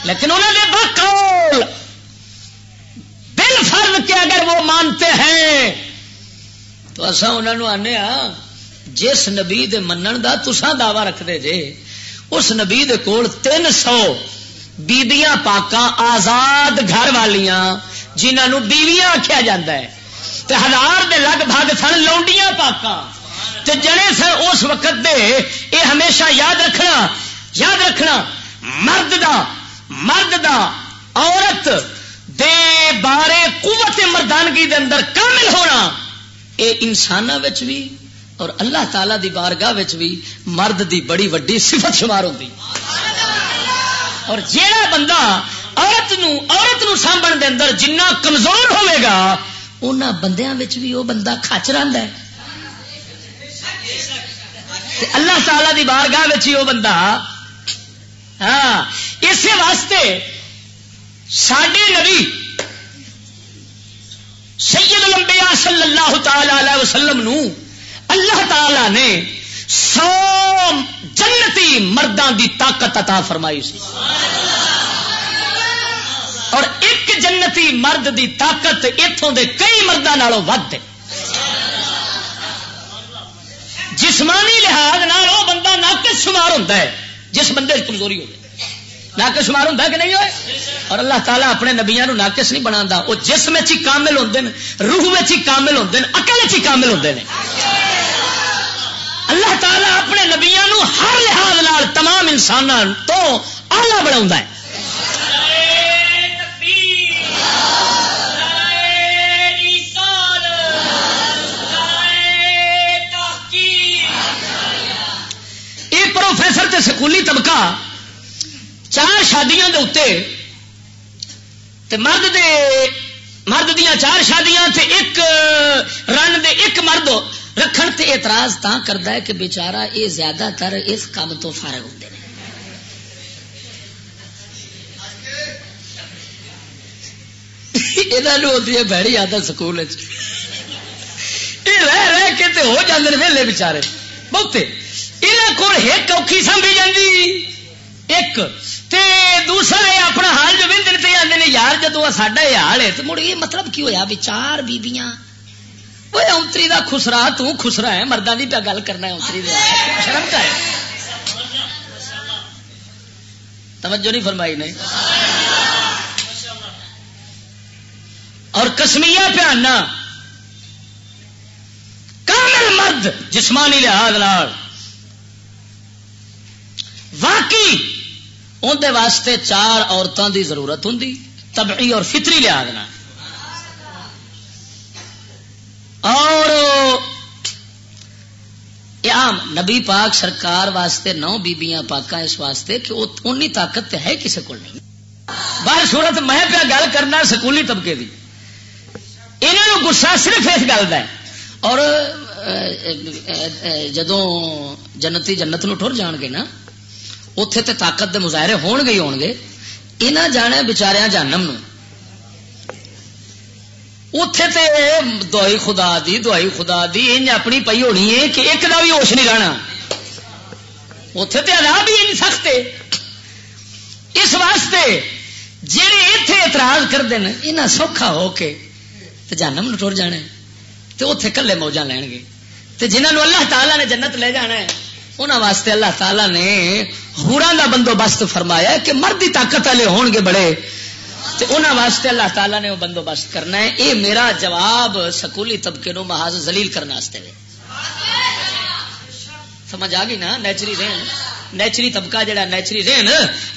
لیکن انہوں نے بقول بل فرض کے اگر وہ مانتے ہیں، تو اصا انہوں نے آنے ہاں جس نبی دے منن دا تسا دعوی رکھتے جے اس نبی دے کول تین سو بیبیاں پاکاں آزاد گھر والیاں جنہوں بیویاں آخیا جا تے ہزار دے لگ بھگ سن لونڈیاں پاکاں۔ تے جڑے سن اس وقت دے، اے ہمیشہ یاد رکھنا یاد رکھنا، مرد دا مرد دا، عورت دے بارے قوت مردانگی دے اندر کامل ہونا۔ اے انسان بھی اور اللہ تعالی دی بارگاہ بھی مرد دی بڑی وڈی صفت شمار ہوتی اور جیڑا بندہ عورت نو عورت نو سانبن دے اندر جنہ کمزور ہوئے گا، انہاں بندیاں وچ بھی وہ بندہ کھچ رہا ہے۔ اللہ تعالی دی بارگاہ وچ ہی وہ بندہ ہاں اسی واسطے ساڈے نبی سید الانبیاء صلی اللہ تعالی علیہ وسلم نو اللہ تعالی نے سو جنتی مردان دی طاقت عطا فرمائی سی۔ اور ایک جنتی مرد دی طاقت اتوں دے کئی مردوں ود جسمانی لحاظ وہ بندہ ناقص شمار ہوتا ہے۔ جس بندے کمزوری ہو ناقص شمار ہوتا کہ نہیں ہوئے؟ اور اللہ تعالیٰ اپنے نبیا ناقص نہیں بنا وہ جسم ہی کامل ہوتے ہیں روح ہی کامل ہوتے ہیں اکل چ کامل ہوتے ہیں اللہ تعالیٰ اپنے نبیا ہر لحاظ تمام انسان تو آلہ بنا ہے۔ پروفیسر تے سکولی طبقہ چار شادیاں دے اتے تے مرد دے مرد دیا چار شادیاں تے ایک رن دے ایک مرد رکھن تے اعتراض تا کرتا ہے کہ بیچارہ یہ زیادہ تر اس کام تو فارغ ہوتے ہیں یہ ہوتی ہے بہڑی آدت سکول وچ۔ اے رہ رہ کے تے ہو جاتے ویلے بچارے بہتے یہاں کو ایک اوکھی سمجھی جاتی ایک، تے دوسرا یہ اپنا حال جو بھی تے آتے یار جدو ساڈا حال ہے تو مڑ یہ مطلب کی ہوا بھی چار بیبیاں۔ وہ اونتری کا خسرا تسرا ہے مردہ کی پیا گل کرنا اونتری شرم کا ہے توجہ نہیں فرمائی نہیں اور کسمیا پیانا کامل مرد جسمانی لحاظ واقعی اندر واسطے چار عورتوں دی ضرورت ہوں تبعی اور فطری لحاظ اور عام نبی پاک سرکار واسطے نو بیبیاں پاک اس واسطے کہ انی طاقت ہے کسی کو نہیں۔ بار صورت میں پیا گل کرنا سکولی طبقے کی انہوں گسا صرف اس گل کا اور جدو جنتی جنت نو ٹر جان گے نا اتے تے طاقت دے مظاہرے ہون گے ہون گے انہیں جانا بچاریا جانم نو اتے تے دوائی خدا دی دوائی خدا دی، انج اپنی پی ہونی ہے کہ ایک دا بھی ہوش نہیں رہنا۔ اتے تے ادا بھی نہیں سخت اس واسطے جہے اتے اعتراض کرتے ہیں یہاں سوکھا ہو کے تو جانم ٹر جانا تو اتے کلے موجہ لین گے۔ تو جنہوں اللہ تعالیٰ نے جنت لے جانا ہے انہوں واسطے اللہ تعالیٰ نے ہورا کا بندوبست فرمایا کہ مرد مردی طاقت والے ہون گے بڑے۔ انہوں واسطے اللہ تعالیٰ نے وہ بندوبست کرنا ہے۔ یہ میرا جواب سکولی طبقے نو محاذ زلیل کرنے سمجھ آ گئی نا؟ نیچری رین نیچری طبقہ جڑا نیچری رین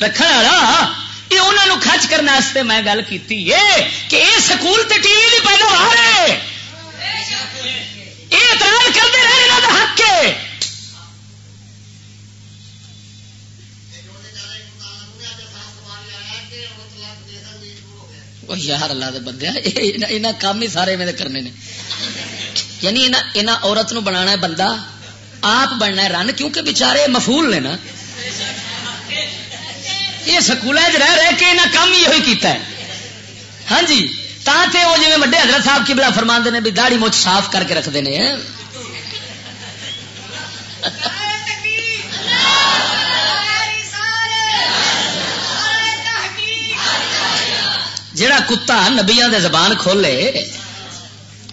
رکھنے والا یہ انہوں خرچ کرنے میں گل کی کہ یہ سکول تے ٹی وی پیداوار ہے۔ یہ اعتراض کرتے رہے حق ہے۔ یار اللہ دے بندے یہاں کام ہی سارے میں کرنے نے یعنی عورت نو بنا ہے بندہ آپ بننا ہے رن کیونکہ بچارے مفول نے نا یہ سکول رہ رہ کے یہاں کام ہی یہ کیتا ہے ہاں جی تا تے وہ جی وڈے حضرت صاحب کی بلا فرما نے بھی داڑی مچھ صاف کر کے رکھتے ہیں جڑا کتا نبیا دے زبان کھولے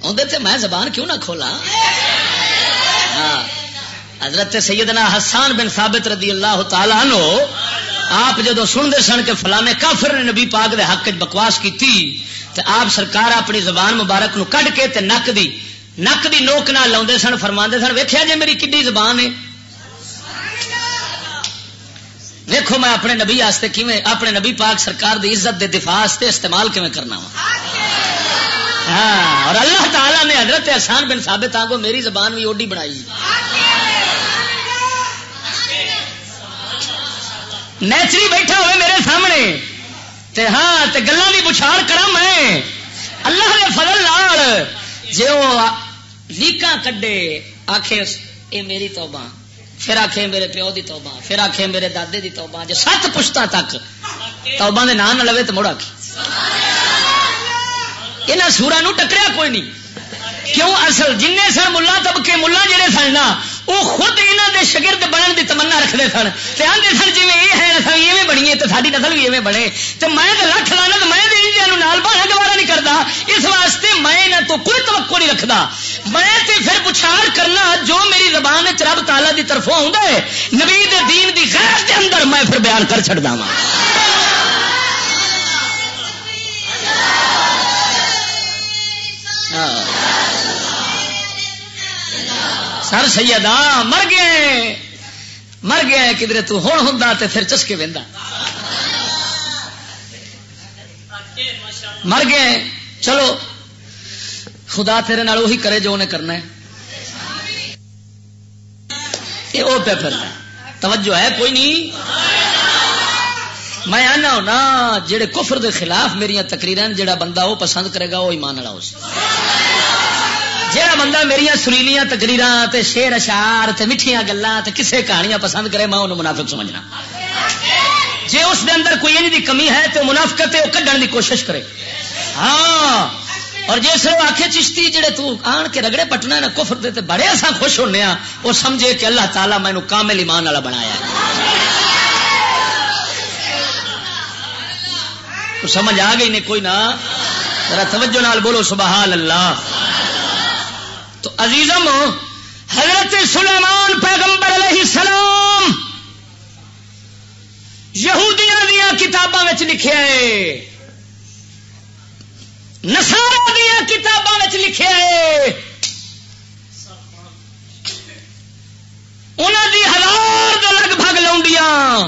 اندر تے میں زبان کیوں نہ کھولا ہاں حضرت سیدنا حسان بن ثابت رضی اللہ تعالیٰ نو آپ جدو سنتے سن کے فلانے کافر نے نبی پاک دے حق بکواس کی آپ سرکار اپنی زبان مبارک نو کڈ کے تے نک دی نک دی نوک نہ لاؤ سن فرما سن ویکیا جی میری کڈی زبان ہے؟ دیکھو میں اپنے نبی آستے کیویں، اپنے نبی پاک سرکار دی عزت دے دفاع آستے استعمال کیویں کرنا وا؟ ہاں اور اللہ تعالی نے حضرت احسان بن ثابت آگو میری زبان بھی اوڈی بنائی۔ نیچری بیٹھا ہوئے میرے سامنے، تے ہاں تے گلا بھی بچھاڑ کرا میں۔ اللہ نے فضل لال جی وہ لیکاں کڈے آخے اے میری توبہ۔ پھر آخے میرے پیو دی توبہ، پھر آخے میرے دادے دی توبہ، جو سات پشتا تک توبہ دے نام نہ لوے تو مڑ آخ یہاں سورا ٹکریا کوئی نہیں۔ کیوں؟ اصل جن سر ملا طبقے ملا جڑے سن نا وہ خود یہاں دے شگرد بننے کی تمنا رکھتے سن تے آدھے سن جی یہ ہے نسل ایویں بنی تو ساری نسل بھی ایویں بنے تو میں تو لکھ لانا تو میں نال بہنا گوارا نہیں کرتا اس واسطے میں یہاں تو کوئی توقع نہیں رکھتا میں تے پھر پچھاڑ کرنا جو میری زبان رب تالا دی طرفوں آ نبی دے دین دی غیر کے اندر میں پھر بیان کر چڑتا وا ہاں۔ سر سیدا مر گئے مر گیا کدھر تو ہوں ہوں تو پھر چسکے بہتا مر گئے چلو، خدا تیرے نال وہی کرے جو انہیں کرنا ہے۔ یہ وہ پہ پھر، توجہ ہے کوئی نہیں؟ میں آنا ہونا جہے کفر دے خلاف میری تقریر جہاں بندہ وہ پسند کرے گا وہ ایمان والا اس جہاں بندہ میری سریلیاں تقریر شیر اشار میٹھیاں گلا کسے کہانیاں پسند کرے، میں انہوں منافق سمجھنا۔ جی اس دے اندر کوئی انج دی کمی ہے تو منافقت وہ کھڈن دی کوشش کرے۔ ہاں اور جس وہ آخے چشتی جڑے تو آن کے رگڑے پٹنا نا کفر دے تے بڑے ایسا خوش ہونے ہاں وہ سمجھے کہ اللہ تعالیٰ مینو کامل ایمان والا بنایا سمجھ آ گئی نہیں کوئی نہ؟ ذرا توجہ نال بولو، سبحان اللہ۔ تو عزیزم، حضرت سلیمان پیغمبر علیہ السلام یہودیاں دیا کتاباں لکھے نسارا دیا کتاباں لکھے انہوں دی ہزار لگ بھگ لاؤنڈیاں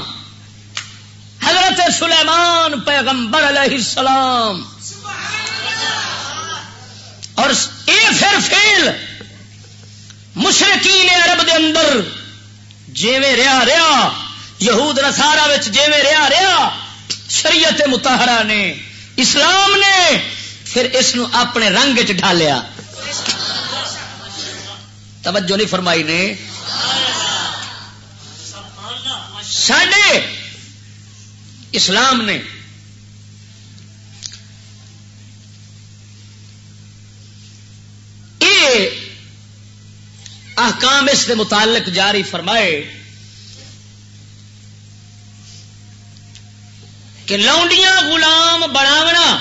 حضرت سلیمان پیغمبر علیہ السلام اور یہ پھر فیل مشرقی نے عرب دے اندر جیویں رہا رہا، یہود نسارا جیویں رہا رہا، شریعت متحرا نے، اسلام نے، پھر اس نو اپنے رنگ چ ڈالیا توجہ نہیں فرمائی نے؟ سڈے اسلام نے احکام اس کے متعلق جاری فرمائے کہ لونڈیاں غلام بناونا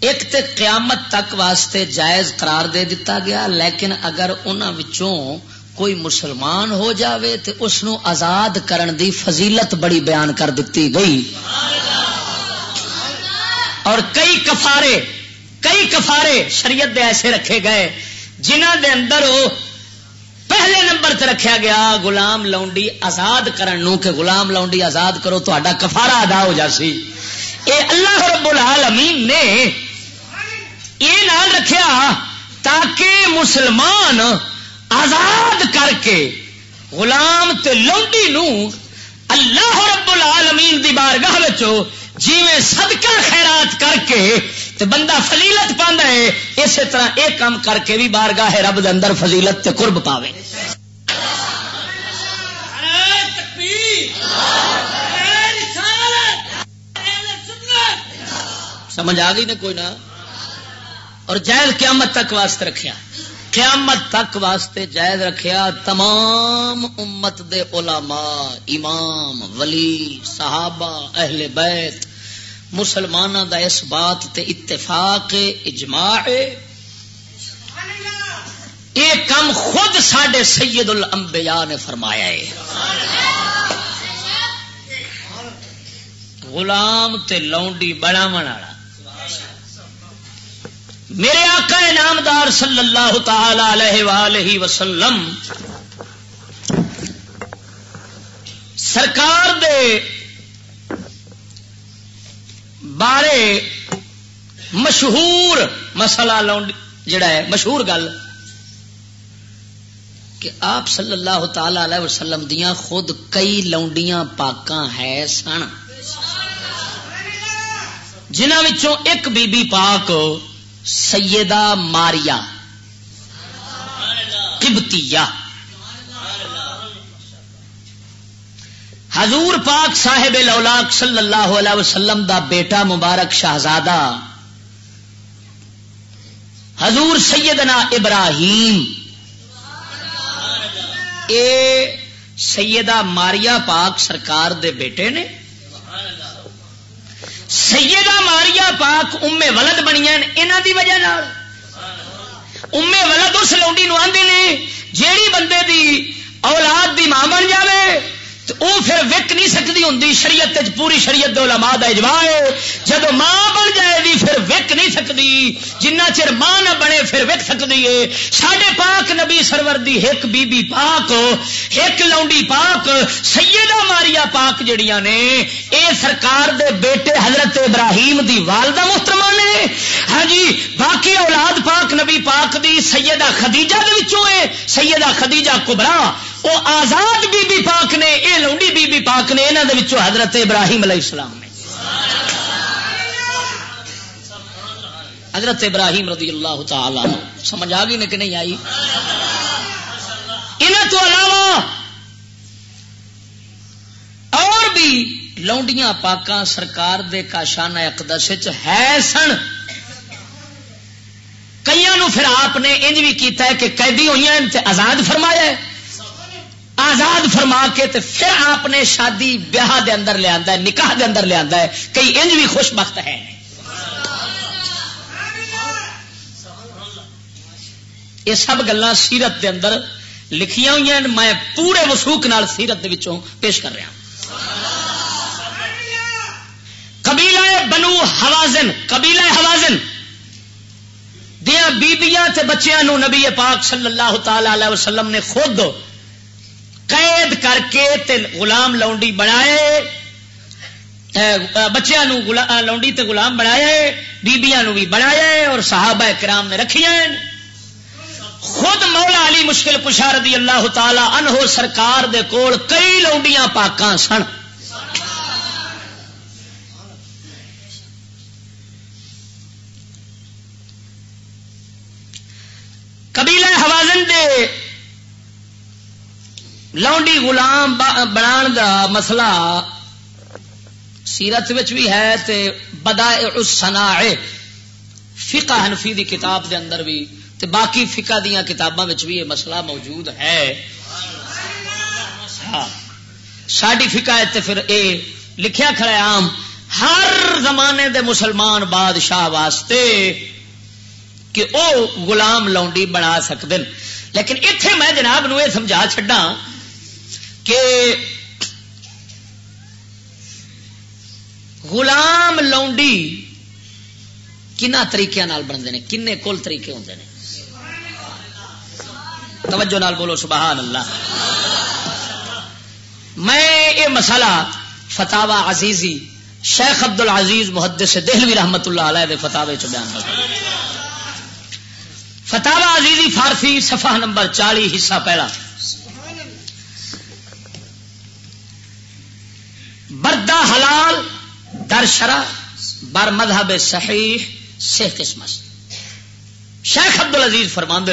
ایک تے قیامت تک واسطے جائز قرار دے دیتا گیا، لیکن اگر انہوں کوئی مسلمان ہو جاوے تو اس آزاد کرن دی فضیلت بڑی بیان کر دیتی گئی۔ اور کئی کفارے کئی کفارے شریعت دے ایسے رکھے گئے جنہ دے اندر وہ پہلے نمبر تے رکھا گیا، غلام لاؤنڈی آزاد کرن نو کہ غلام لاؤنڈی آزاد کرو تو کفارا ادا ہو جاسی اے اللہ رب العالمین نے یہ نال رکھیا تاکہ مسلمان آزاد کر کے غلام تے لونڈی نو اللہ رب العالمین دی بارگاہ جی صدقہ خیرات کر کے تے بندہ فضیلت پاندا ہے، اسی طرح ایک کام کر کے بھی بارگاہ رب دے اندر فضیلت تے قرب پاوے۔ سمجھ آ گئی نا کوئی نہ اور جائز قیامت تک واسطے رکھیا۔ قیامت تک واسطے جائز رکھیا تمام امت دے علماء، امام، ولی، صحابہ، اہل بیت مسلمانوں دا اس بات تے اتفاق اجماع یہ کم خود سڈے سید الانبیاء نے فرمایا ہے۔ غلام تے لونڈی بڑا والا۔ میرے آقا نامدار صلی اللہ تعالی علیہ وآلہ وسلم سرکار دے بارے مشہور مسئلہ لونڈ جڑا ہے، مشہور گل کہ آپ صلی اللہ تعالی علیہ وسلم دیاں خود کئی لونڈیاں پاکاں ہے سن۔ جنہوں ایک بی بی پاک سیدہ ماریا قبطیہ حضور پاک صاحب لولاک صلی اللہ علیہ وسلم دا بیٹا مبارک شہزادہ، حضور سیدنا ابراہیم۔ اے سیدہ ماریا پاک سرکار دے بیٹے نے۔ سیدہ ماریا پاک امے ولد بنیا یہاں دی وجہ امے ولد اس لوڈی نو آدھے نے، جیڑی بندے دی اولاد دی ماں بن جائے وہ پھر وک نہیں سکتی ہوں شریعت پوری شریعت علماء دا اجوا ہے۔ جب ماں بن جائے گی، پھر وک نہیں سکتی۔ جنہ چر ماں نہ بنے، پھر وک سکتی ہے۔ سڈے پاک نبی سرور دی ایک بی بی پاک، ایک لونڈی پاک، سیدہ ماریا پاک جڑیاں نے، اے سرکار دے بیٹے حضرت ابراہیم دی والدہ محترمہ نے۔ ہاں جی باقی اولاد پاک نبی پاک دی سیدہ خدیجہ دے وچوں ہے۔ سیدہ خدیجہ کبرا وہ آزاد بی بی پاک نے، یہ لونڈی بی بی پاک نے یہاں کے حضرت ابراہیم علیہ السلام نے۔ حضرت ابراہیم رضی اللہ تعالی سمجھ آ گئی کہ نہیں آئی؟ انہوں تو علاوہ اور بھی لونڈیاں پاکاں سرکار دے کاشانہ اقدس ہے سن۔ کئی پھر آپ نے انج بھی کیتا ہے کہ قیدی ہوئی ہیں آزاد فرمایا ہے۔ آزاد فرما کے تے پھر آپ نے شادی بیاہ دے اندر لیا ہے، نکاح دے اندر لیا ہے۔ کئی انج بھی خوش بخت ہے یہ سب گلا سیرت دے اندر لکھیا ہوئی ہیں۔ میں پورے وسوک نال سیرت دے وچوں پیش کر رہا قبیلہ بنو حوازن، قبیلہ حوازن۔ دیا بیبیاں تے بچیاں نو نبی پاک صلی اللہ تعالی علیہ وسلم نے خود قید کر کے تے غلام لونڈی بنائے بچیا لونڈی تے غلام بنایا بیبیاں نو بھی بنایا اور صحابہ کرام نے رکھیا خود مولا علی مشکل پشا رضی اللہ تعالی انہو سرکار دے کول کئی لونڈیاں پاکاں سن۔ قبیلہ حوازن دے لونڈی غلام بنا دا مسئلہ سیرت بھی ہے تے بدا سنا فقہ حنفی دی کتاب دے اندر بھی، تے باقی فقہ دیا کتاباں بھی یہ مسئلہ موجود ہے۔ ہاں۔ ساری فقہ تے پھر اے لکھیا کھڑا عام، ہر زمانے دے مسلمان بادشاہ واسطے کہ او غلام لونڈی بنا سکتے لیکن اتے میں جناب نو یہ سمجھا چڈا کہ غلام لونڈی کنا طریقے نال بنتے ہیں کن کل طریقے ہوتے ہیں توجہ نال بولو سبحان اللہ۔ میں یہ مسئلہ فتوا عزیزی شیخ ابد العزیز محدث دہلوی رحمت اللہ علیہ دے فتاوے چ بیان کرتا فتوا عزیزی فارسی صفحہ نمبر چالی حصہ پہلا۔ بردہ حلال، در شرح بر مذہب صحیح سے قسم شیخ ابد العزیز فرماند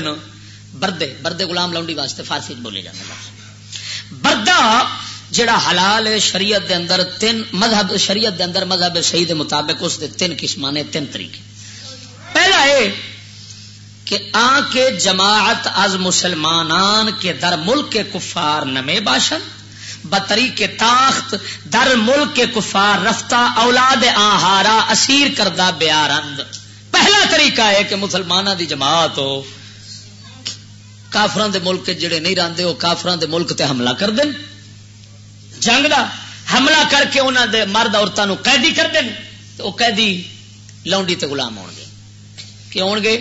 بردے بردے غلام لاؤنڈی واسطے فارسی بولے جاتے بردہ جڑا حلال ہے شریعت دے اندر، تین مذہب، شریعت دے اندر مذہب صحیح دے مطابق، اس دے تین قسم نے، تین طریقے۔ پہلا ہے کہ آ کے جماعت از مسلمانان کے در ملک کے کفار نمے باشن بطری کے تاخت، در ملک کے کفار رفتہ، اولاد آہارا اسیر کردہ بیارند پہلا طریقہ ہے کہ مسلمانہ دی جماعت ہو۔ کافران دے ملک جڑے نہیں راندے ہو کافران دے ملک تے حملہ کر دیں جنگ دا حملہ کر کے انہوں دے مرد عورتوں قیدی کر دیں تو وہ قیدی لونڈی تے غلام ہون گے۔ کہ ہون گے؟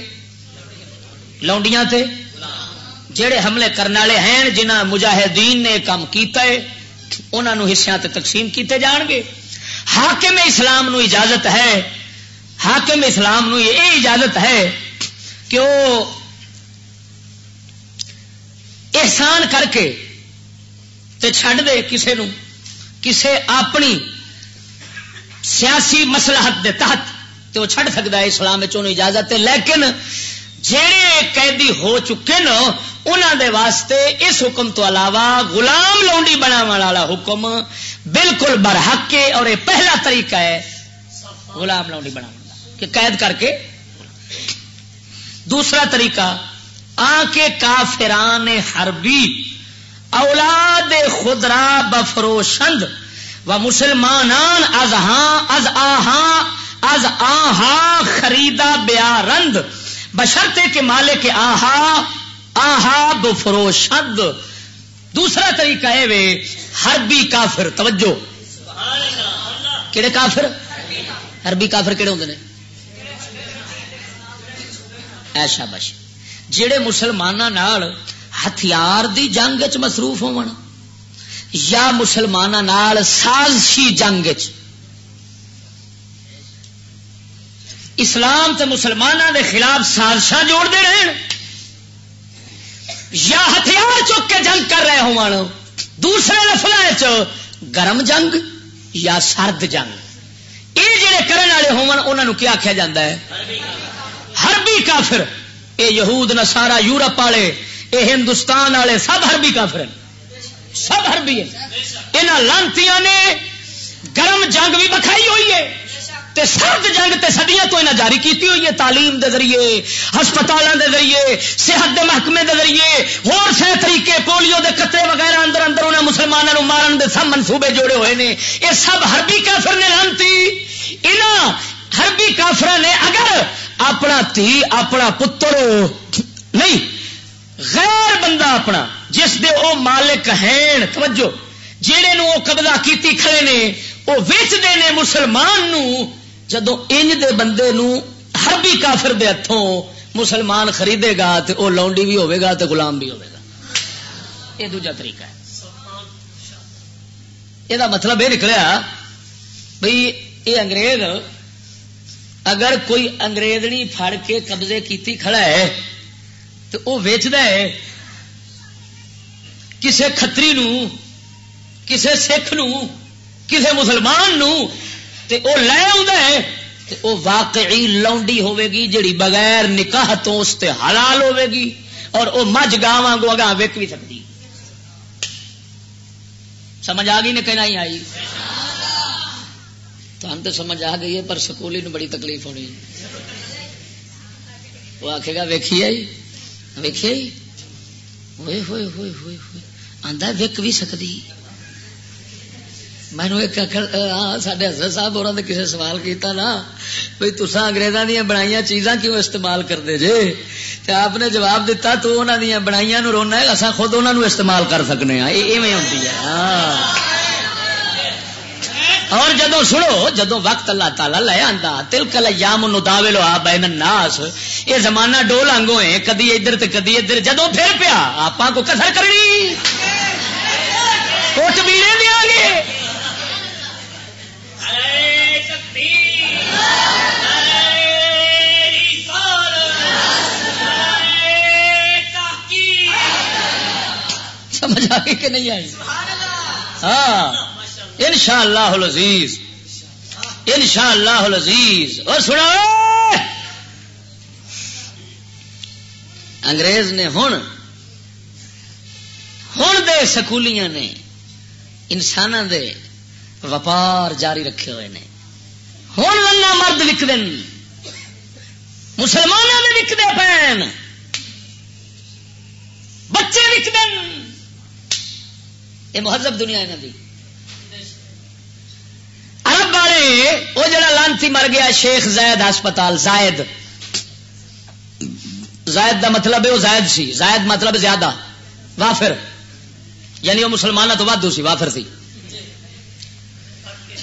لونڈیاں تے۔ جڑے حملے کرنے والے ہیں جنہ مجاہدین نے کام کیتا ہے انہوں حصوں تے تقسیم کیتے جان گے حاکم اسلام نو اجازت ہے۔ حاکم اسلام نو یہ اجازت ہے کہ وہ احسان کر کے تے چھڈ دے کسے نو۔ کسے اپنی سیاسی مسلحت دے تحت تے وہ چھڈ سکتا ہے اسلام اجازت ہے۔ لیکن جہے قیدی ہو چکے نا انہوں دے واسطے اس حکم تو علاوہ غلام لونڈی بنا والا حکم بالکل برحق کے اور یہ پہلا طریقہ ہے غلام لونڈی بنا کہ قید کر کے۔ دوسرا طریقہ آ کے کافران حربی، اولاد خدرا بفروشند، و مسلمانان از ہاں از آہاں، از آہا خریدا بیا رند بشرتے کے مالک آہا آہا بفروشند دوسرا طریقہ ہے وے ہربی کافر، توجہ. کہڑے کافر؟ ہربی کافر کہڑے ہوں ایشا بش جہے مسلمانوں ہتھیار دی جنگ چ مصروف ہو یا مسلمانوں سازشی جنگ چ اسلام تے مسلمانوں دے خلاف سازشاں جوڑتے رہے یا ہتھیار چک کے جنگ کر رہے ہو دوسرے لفظ گرم جنگ یا سرد جنگ۔ یہ جڑے کرنے والے ہونوں کیا آخیا جا ہے؟ ہربی کافر۔ اے یہود نسارا یورپ والے، اے ہندوستان والے، سب ہربی کافر سب ہربی یہاں لانتی نے گرم جنگ بھی بکھائی ہوئی ہے۔ تے سرد جنگ تے سدیاں تو انہیں جاری کیتی ہوئی ہے، تعلیم دے ذریعے ہسپتالوں دے ذریعے، صحت دے محکمے دے ذریعے، ہور سے طریقے، پولیو دے قطرے وغیرہ اندر اندر انہیں مسلمانوں مارن دے سب منصوبے جوڑے ہوئے نے۔ یہ سب ہربی کافر نے لانتی۔ انہاں ہربی کافر نے اگر اپنا تھی، اپنا پتر، نہیں، غیر بندہ اپنا، جس دے او مالک ہیں، توجہ جہے نو قبضہ کیتی کھڑے نے وہ ویچتے نے مسلمان نو جدو انج دے بندے نو ہربی کافر دے ہتھوں مسلمان خریدے گا تو وہ لونڈی بھی ہوے گا تو غلام بھی ہوے گا۔ یہ دوجا طریقہ ہے۔ یہ مطلب یہ نکلیا بھائی یہ انگریز اگر کوئی انگریزنی پھڑ کے قبضے کیتی کھڑا ہے تو وہ ویچد کسی کتری کسی سکھ کسی مسلمان نو تے او لے ہے او واقعی لونڈی ہوے گی جڑی بغیر نکاح تو اس تے حلال ہوے گی اور او مجھ گاہ وانگو اگاں وک بھی سکتی سمجھ آ گئی نے کہنا ہی آئی؟ تو ہم تو سمجھ آ گئی ہے پر سکولی نو بڑی تکلیف ہونی۔ وہ آخے گا ویکھی آئی؟ ویکھے ہوئے ہوئے ہوئے ہوئے ہوئے۔ آدھا وک بھی سکتی مینو ایک سڈے حضرت صاحب اور کسی سوال کیتا نا بھائی تسا اگریزاں دیا بنائی چیزاں کیوں استعمال کرتے جے؟ آپ نے جواب دیتا تو انہوں دیا بنائی نو رونا ہے اصا خود انہوں استعمال کر سکنے ہاں ایویں ہوتی ہے ہاں۔ اور جدو سنو جدو وقت اللہ تعالی لے آتا تل کل یام نداوے آ بین الناس یہ زمانہ ڈول آنگو ہے کدی ادھر تے کدی ادھر جدو پھر پیا آپ کو کسر کرنی۔ کوٹ بھی دیا گے سمجھ آ کہ نہیں آئی؟ ہاں۔ ان شاء اللہ عزیز ان شاء اللہ عزیز اور سنا انگریز نے ہوں ہوں دے سکولیاں نے انسان دے وپار جاری رکھے ہوئے نے۔ ہوں لنا مرد وک دن مسلمانوں نے وکتے پین۔ بچے وک یہ مہذب دنیا یہاں کی عرب والے، وہ جڑا لانتی مر گیا، شیخ زید ہسپتال، زائد۔ زائد دا مطلب ہے وہ زائد سی، زائد مطلب زیادہ۔ وافر۔ یعنی وہ مسلمان تو وادو سی، وافر سی۔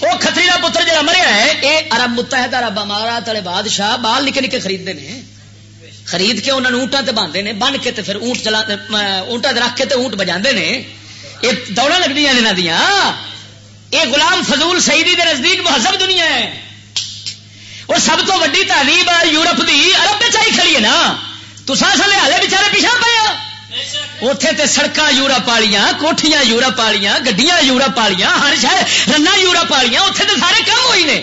وہ کتری کا پتر جڑا مریا ہے یہ ارب متحدہ، عرب امارات والے بادشاہ، بال نکے نکے خریدتے ہیں خرید کے انہوں نے اونٹا باندھتے ہیں بن کے پھر اونٹ چلا اونٹا رکھ کے اونٹ بجا نے۔ یہ دوڑا لگتی ہیں یہاں دیا یہ غلام فضول سعیدی کے نزدیک مہذب دنیا ہے۔ وہ سب تو ویڈی تعلیم ہے یورپ کی ارب بچائی کھڑی ہے نا۔ تو سالے ہالے بچارے پیچھا پایا اتے تے سڑکاں یورپ والیاں کوٹیاں یورپ والیاں گڈیاں یورپ والیاں ہر شہر رنا یورپ والیاں اتنے تو سارے کم ہوئی نے۔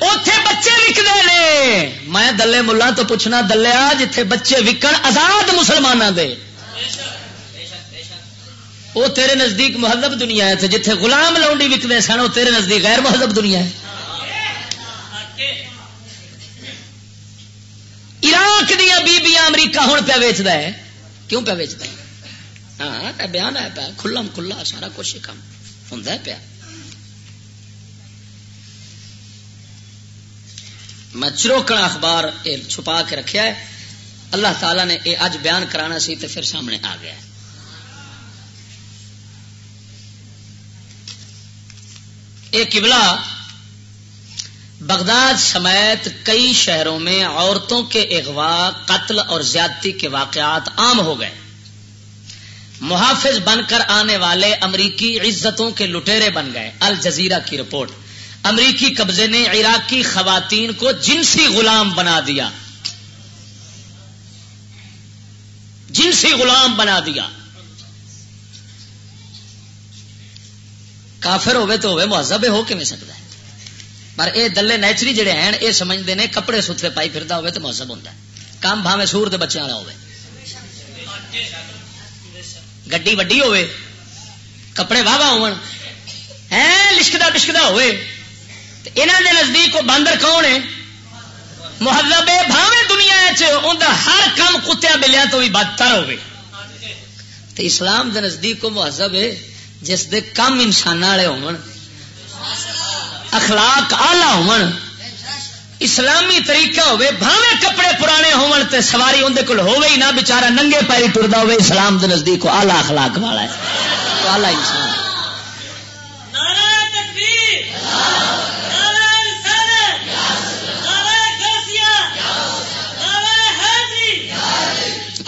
اتے بچے وکتے ہیں میں دلے ملا تو پوچھنا، دلیا جتھے بچے وکن آزاد مسلمانوں دے۔ وہ تیرے نزدیک مہذب دنیا ہے جتھے غلام لاؤنڈی وکتے سن، وہ تیرے نزدیک غیر مہذب دنیا ہے۔ عراق دیا بیبیاں امریکہ ہوں پیا ویچتا ہے۔ کیوں پیا ویچتا ہے؟ ہاں بیان ہے، پیا کھلا کھلا، سارا کچھ کام ہوں پیا۔ میں چروکنا اخبار یہ چھپا کے رکھا ہے۔ اللہ تعالی نے یہ اج بیان کرانا سی تو پھر سامنے آ گیا ہے۔ قبلہ بغداد سمیت کئی شہروں میں عورتوں کے اغوا، قتل اور زیادتی کے واقعات عام ہو گئے۔ محافظ بن کر آنے والے امریکی عزتوں کے لٹیرے بن گئے۔ الجزیرہ کی رپورٹ۔ امریکی قبضے نے عراقی خواتین کو جنسی غلام بنا دیا۔ جنسی غلام بنا دیا۔ کافر ہوے تو ہوے مہذب ہو کیون سکتا ہے؟ پر اے دلے نیچری جڑے ہیں یہ سمجھتے ہیں کپڑے ستھرے پائی پھرتا ہوئے تو مہذب ہوتا ہے۔ کام بھاوے سور دے بچے والا ہوے گڈی وڈی ہوے کپڑے واہ واہ ہون۔ لشکدا بشکدا ہوے انہوں دے نزدیک وہ باندر کون ہے؟ مہذب ہے۔ بھاوے دنیا ہر کام کتیا بلیا تو بھی بدتر ہوے تو اسلام دے نزدیک کو مہذب ہے۔ جس دے کم انسان والے ہو اخلاق آلہ ہو اسلامی طریقہ ہوے بھاوے کپڑے پرانے ہون تے سواری اندر کول ہوے ہی نہ بچارا ننگے پیری ٹردا ہوے اسلام دے نزدیک آلہ اخلاق والا ہے تو آلہ انسان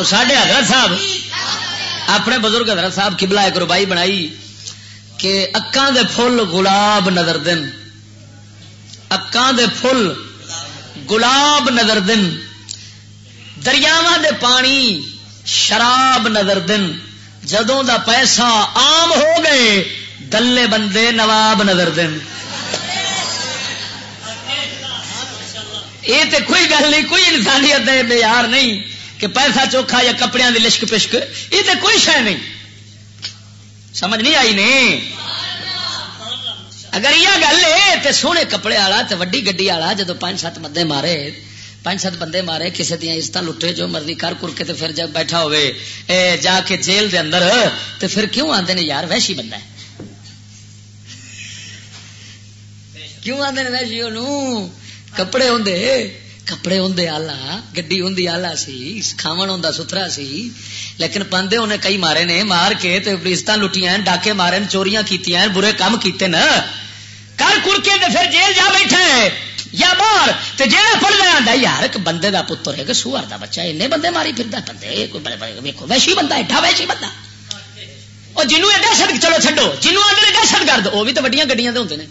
ساڈے حضرت صاحب اپنے بزرگ حضرت صاحب کبلا ایک روبائی بنائی کہ اکان دے فل گلاب نظر دن۔ اکان دے فل گلاب نظر دن۔ دریاوا دے پانی شراب نظر دن۔ جدوں دا پیسہ عام ہو گئے، دلے بندے نواب نظر دن۔ یہ تو کوئی گل نہیں، کوئی انسانیت معیار نہیں کہ پیسہ چوکھا یا کپڑے کی لشک پشک۔ یہ تو کوئی شہ نہیں۔ سمجھ نہیں آئی نہیں اگر یہ گل ہے تو سونے کپڑے والا تو وڈی گڈی والا جدو پانچ سات بندے مارے پانچ سات بندے مارے کسی دیا عزت لٹے، جو مرضی کر کر کے پھر جب بیٹھا ہوئے، اے جا کے جیل دے اندر تو پھر کیوں آتے ہیں یار ویشی بندہ ہے؟ کیوں آتے ہیں ویشی کپڑے ہوں کپڑے ہوں آلہ گی ہوں آلہ سی، کھاون ہوں ستھرا سی، لیکن پندے انہیں کئی مارے نے، مار کے عزت لٹیاں ڈاکے مارے چوریاں کی برے کام کیتے نا۔ کر کڑ کے پھر جیل جا بیٹھا ہے۔ یا باہر تو جہاں پڑھ لیا آتا یار، ایک بندے کا پتر ہے کہ سوار کا بچہ این بندے ماری پھر بندے، کوئی بڑے ویکو ویشی بندہ ایڈا ویشی بندہ۔ اور جنوب دہشت چلو چڈو جنوب آدھے دہشت گرد وہ بھی تو وڈیا گڈیاں ہوتے ہیں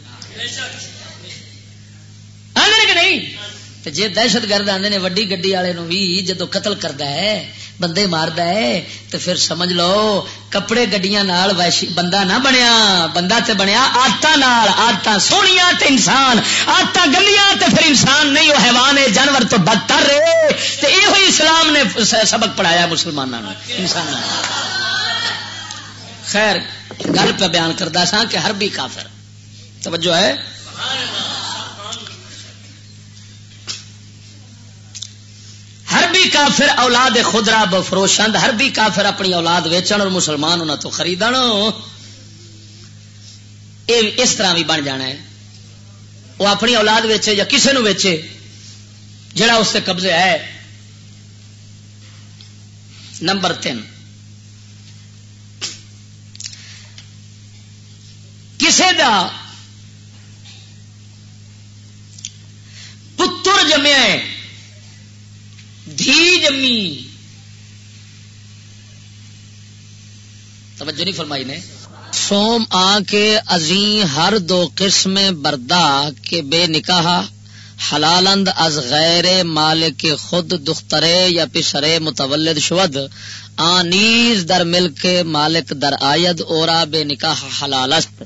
کہ نہیں؟ جی دہشت گرد آتے نے وڈی گڈی والے بھی جدو قتل کرتا ہے بندے مارد ہے تو پھر سمجھ لو کپڑے گڈیاں نال ویشی بندہ نہ بنیا بندہ تے بنیا آتا نال آتا سونیا تے انسان آتا گلیاں تے پھر انسان نہیں وہ حیوان ہے جانور تو بدتر رہے تے یہ اسلام نے سبق پڑھایا مسلمانوں انسان خیر گل پہ بیان کرتا سا کہ ہر بھی کافر توجہ ہے ہر بھی کافر اولاد خدرا بفروشند ہر کافر اپنی اولاد ویچن اور مسلمان انہوں تو خرید اس طرح بھی بن جانا ہے۔ وہ اپنی اولاد ویچے یا کسی نو ویچے، جڑا اس سے قبضے ہے۔ نمبر تین۔ کسی دا پتر جمیا دھی جمی۔ توجہ نہیں فرمائی نے۔ سوم آ کے ازیں ہر دو قسم بردا کے بے نکاح، حلالند از غیر مالک خود دخترے یا پسرے متولد شود آنیز در مل کے مالک در آید اورا بے نکاح حلالست۔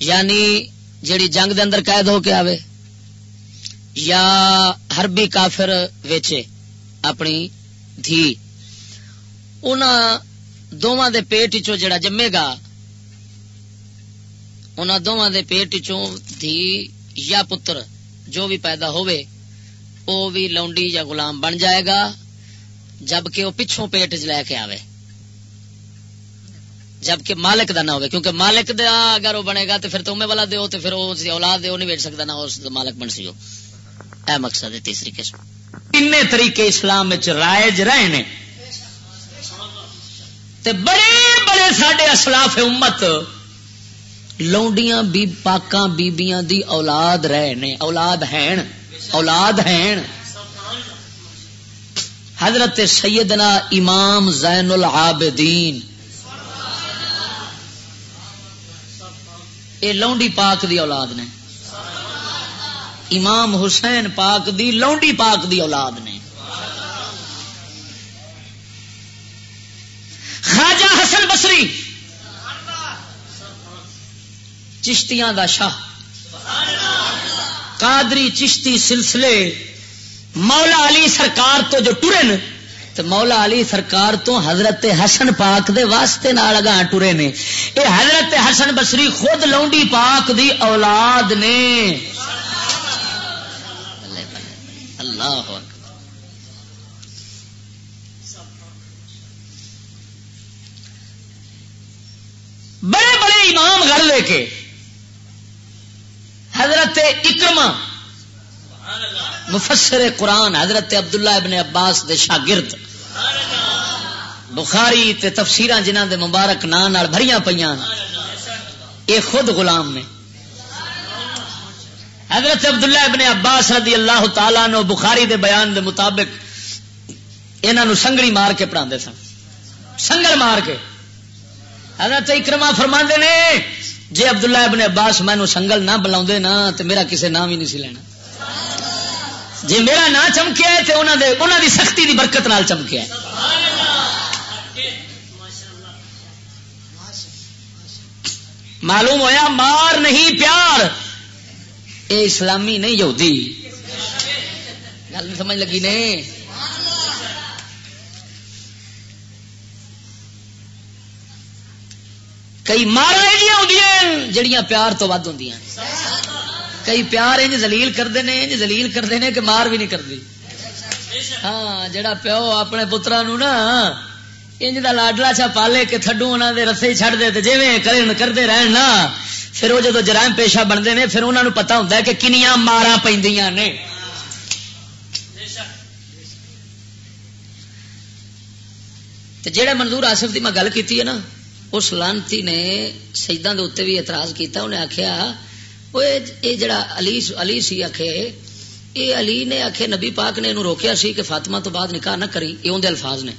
یعنی جیڑی جنگ دے اندر قید ہو کے آوے، یا ہربی کافر ویچے۔ اپنی دھی۔ ان دونوں دے پیٹ چو جڑا جمے گا ان دونوں دے پیٹ چو دھی یا پتر جو بھی پیدا ہوئے وہ بھی لونڈی یا غلام بن جائے گا، جبکہ وہ پچھوں پیٹ چ لے کے آوے۔ جبکہ مالک دا نہ ہوئے کیونکہ مالک دا اگر وہ بنے گا تو پھر تمہیں والا دیو تو پھر وہ اولاد دے نہیں بیچ سکتا نہ اس مالک بن سی اے مقصد ہے تیسری قسم۔ تین طریقے اسلام رائج رہے نے۔ تے بڑے بڑے سڈے اسلاف امت، لونڈیاں بی پاکاں بیبیاں دی اولاد رہے نے۔ اولاد ہیں اولاد ہیں۔ حضرت سیدنا امام زین العابدین۔ یہ لونڈی پاک دی اولاد نے۔ امام حسین پاک دی، لونڈی پاک دی اولاد نے۔ خواجہ حسن بسری چشتیاں دا شاہ۔ قادری چشتی سلسلے۔ مولا علی سرکار تو جو ٹرے تو مولا علی سرکار تو حضرت حسن پاک دے واسطے نال اگاں ٹرے نے۔ اے حضرت حسن بسری خود لونڈی پاک دی اولاد نے۔ اللہ بڑے بڑے امام گھر لے کے حضرت اکرما مفسر قرآن حضرت عبداللہ ابن عباس دے شاگرد، بخاری تے تفسیر جنہ دے مبارک نان بھری پہ یہ خود غلام نے۔ حضرت عبداللہ ابن عباس رضی اللہ تعالیٰ نو بخاری دے بیان دے مطابق انہوں سنگڑی مار کے پڑھا سن۔ سنگل مار کے۔ حضرت اکرما فرما نے جی عبداللہ ابن عباس مینو سنگل نہ بلا نا تو میرا کسی نام ہی نہیں سی لینا۔ جی میرا نام چمکیا ہے تو انہوں, دے, انہوں دی سختی دی برکت نال چمکیا ہے معلوم ہویا مار نہیں پیار۔ اے اسلامی نہیں یہودی۔ گل سمجھ لگی نے؟ کئی مارا جی جڑیاں پیار تو ود ہوں کئی پیار انج زلیل کرتے ہیں انج زلیل کرتے ہیں کہ مار بھی نہیں کرتی ہاں جڑا پیو اپنے پترا نو نا، انج دا لاڈلا چا پالے کہ تھڈو انہوں دے رسے چڑھ دے جی کرتے رہن نا۔ پھر وہ جدو جرائم پیشہ بنتے ہیں، پھر انہوں پتا ہوں کہ کنیاں مارا پہ نے۔ منظور آصف کی میں گل کی نا، اس لانتی نے شہیدان کے اتنے بھی اعتراض کیا انہیں آخیا وہ یہ جڑا علی علی سی آخے یہ علی نے آخے نبی پاک نے روکیا سی کہ فاطمہ تو بعد نکاح نہ کری یہ اندر الفاظ نے۔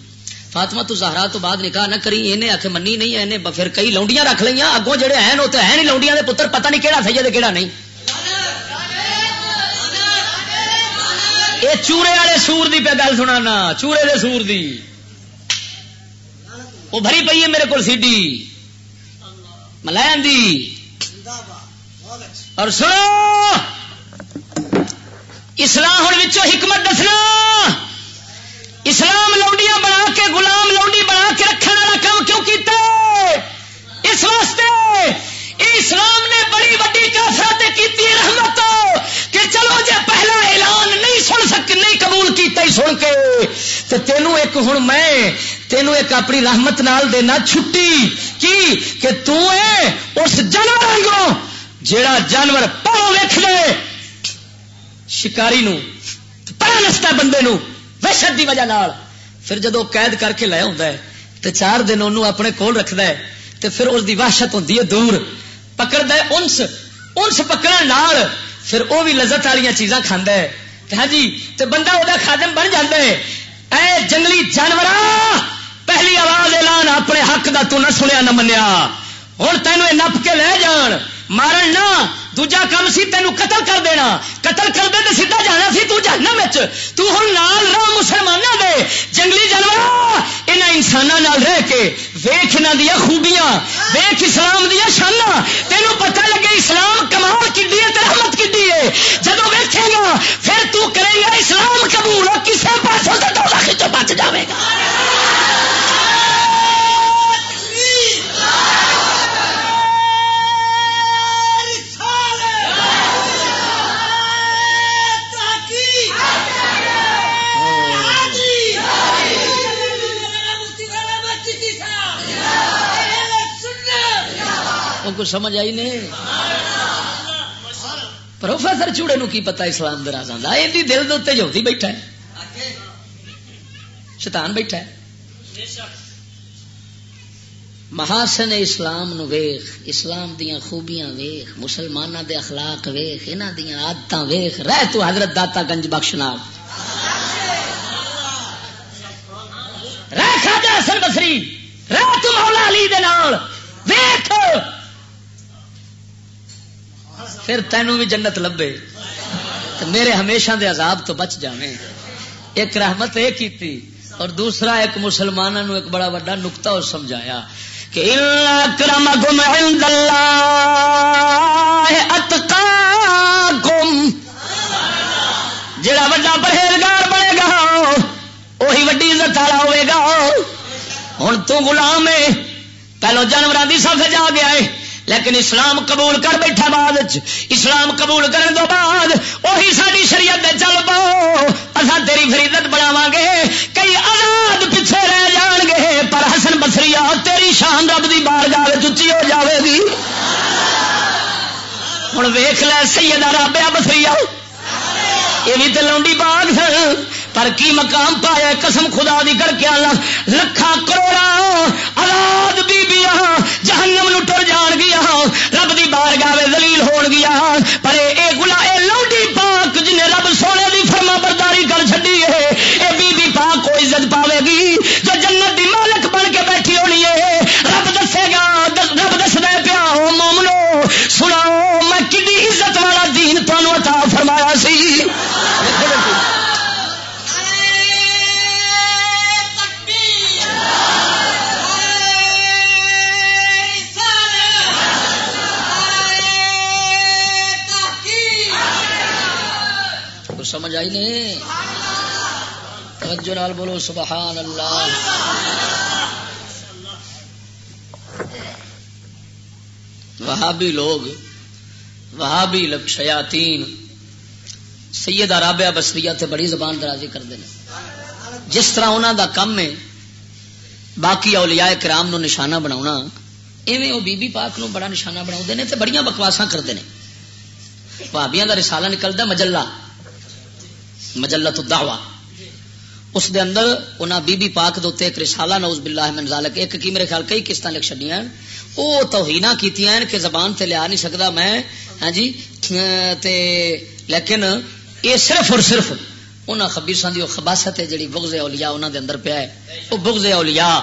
فاطمہ، تو زہرا تو بعد نکاح نہ کری انہیں آخ منی نہیں ہے پھر کئی لونڈیاں رکھ لیا اگوں جڑے ہیں وہ تو ہے نہیں لونڈیاں دے پتر، پتہ نہیں کہڑا سید کہڑا نہیں۔ یہ چورے والے سور دی پہ گل سنا چورے دے سور دی۔ وہ بھری پی ہے میرے کو سیڈی ملائن دی۔ اور سنو، اسلام ہوں حکمت دسنا۔ اسلام لوڈیاں بنا کے، غلام لوڈی بنا کے رکھنے والا کام کیوں کیتا اس واسطے اسلام نے بڑی وڈی کافرت کی رحمت کہ چلو جے پہلا اعلان نہیں سن سک، نہیں قبول کیتا ہی سن کے، تو تینوں ایک ہوں میں، تینوں ایک اپنی رحمت نال دینا چھٹی، کی؟ کہ تو ہے اس جانور کو جیڑا جانور پاؤ ویخ دے شکاری نو پڑا نستا بندے نو وحشت دی وجہ نال۔ پھر جدو قید کر کے لیا ہوں تو چار دن انہوں اپنے کول رکھد ہے تو پھر اس دی وحشت ہوتی ہے دور۔ پکڑ دے انس انس پکڑ پھر وہ بھی لذت والی چیزاں کھانا ہے۔ ہاں جی تو بندہ وہ خادم بن جاتا ہے۔ اے جنگلی جانور پہلی آواز اعلان اپنے حق دا تو نہ سنیا نہ منیا۔ ہوں تینوں نپ کے لے جان۔ مارن نہ۔ دوجا کام سی تینوں قتل کر دینا قتل کر دے تو سیدھا جانا سی تو جہنم تو ہوں نال رہ مسلمانوں دے جنگلی جانور یہاں انسانوں رہ کے ویخ یہاں دیا خوبیاں ویخ اسلام دیا شانا تینوں پتہ لگے اسلام کمال کی رحمت کی ہے جب ویکھے گا پھر کو سمجھ آئی نہیں؟ پروفیسر چوڑے نو کی پتا اسلام دراز آتا دل دے جوتی بیٹھا ہے۔ شیطان بیٹھا ہے۔ محاسن اسلام نو ویخ، اسلام دیا خوبیاں ویخ مسلمانوں دے اخلاق ویخ انہوں دیا آدت ویخ۔ رہ تو حضرت داتا گنج بخش نال۔ رہ خاجا حسن بسری رہ تو مولا علی دے نال۔ ویخ۔ پھر تینوں بھی جنت لبے۔ تو میرے ہمیشہ دے عذاب تو بچ جاویں۔ ایک رحمت یہ کی اور دوسرا ایک مسلمانوں ایک بڑا بڑا نکتا اور سمجھایا کہ اکرمکم عند اللہ اتقاکم جڑا وڈا پرہیزگار بنے گا وہی وڈی عزت والا ہوئے گا۔ ہوں تو غلام ہے۔ پہلو جانوروں کی سف جا گیا ہے۔ لیکن اسلام قبول کر بیٹھا بعد اسلام قبول کرنے تو بعد وہی ساری شریعت چل پاؤ اصا تیری فریدت بناو گے کئی آزاد پیچھے رہ جان گے پر حسن بسری تیری شان رب کی بار جا چی ہو جاوے گی. ہوں ویخ لے، سیدہ رابیا بسری آؤ یہ بھی تو لونڈی باغ سن. پر کی مقام پایا قسم خدا دی کر کے لکھا کروڑا آزاد بیبیاں جہنم نو ٹر جان گیا رب دی بار گاوے دلیل ہون گیا پر اے گلا اے لونڈی پاک جن رب سونے دی فرما برداری کر چڈی ہے، اے بی بی پاک کو عزت پاوے گی؟ جو جنت دی مالک بن کے بیٹھی ہونی ہے، رب دسے گا رب دس دے پیا مومنو، سناؤ، میں کدی عزت والا دین تمہوں عطا فرمایا سی؟ سمجھ آئی نہیں توجہ نال بولو، سبحان اللہ۔ وہابی لوگ، وہابی لگ شیاتین سید رابعہ بسریا تے بڑی زبان درازی کرتے ہیں۔ جس طرح انہوں دا کم ہے، باقی اولیاء کرام نو نشانہ بنا ایویں وہ بی بی پاک نو بڑا نشانہ بنا بڑی بکواسا کرتے ہیں بھابیا کا رسالہ نکلتا مجلہ۔ مجلت الدعوہ۔ اس دے اندر انہاں بی بی پاک دے ایک رسالہ نوز باللہ من ذالک، ایک کی میرے خیال کئی قسطاں لکھ چھڈیاں او توہیناں کیتیاں ہیں کہ زبان تے لیا نہیں سکدا میں ہاں جی تے، لیکن اے صرف اور صرف انہاں خبیثاں دی او خباثت ہے جڑی بغض اولیاء انہاں دے اندر پیا ہے۔ او بغض اولیاء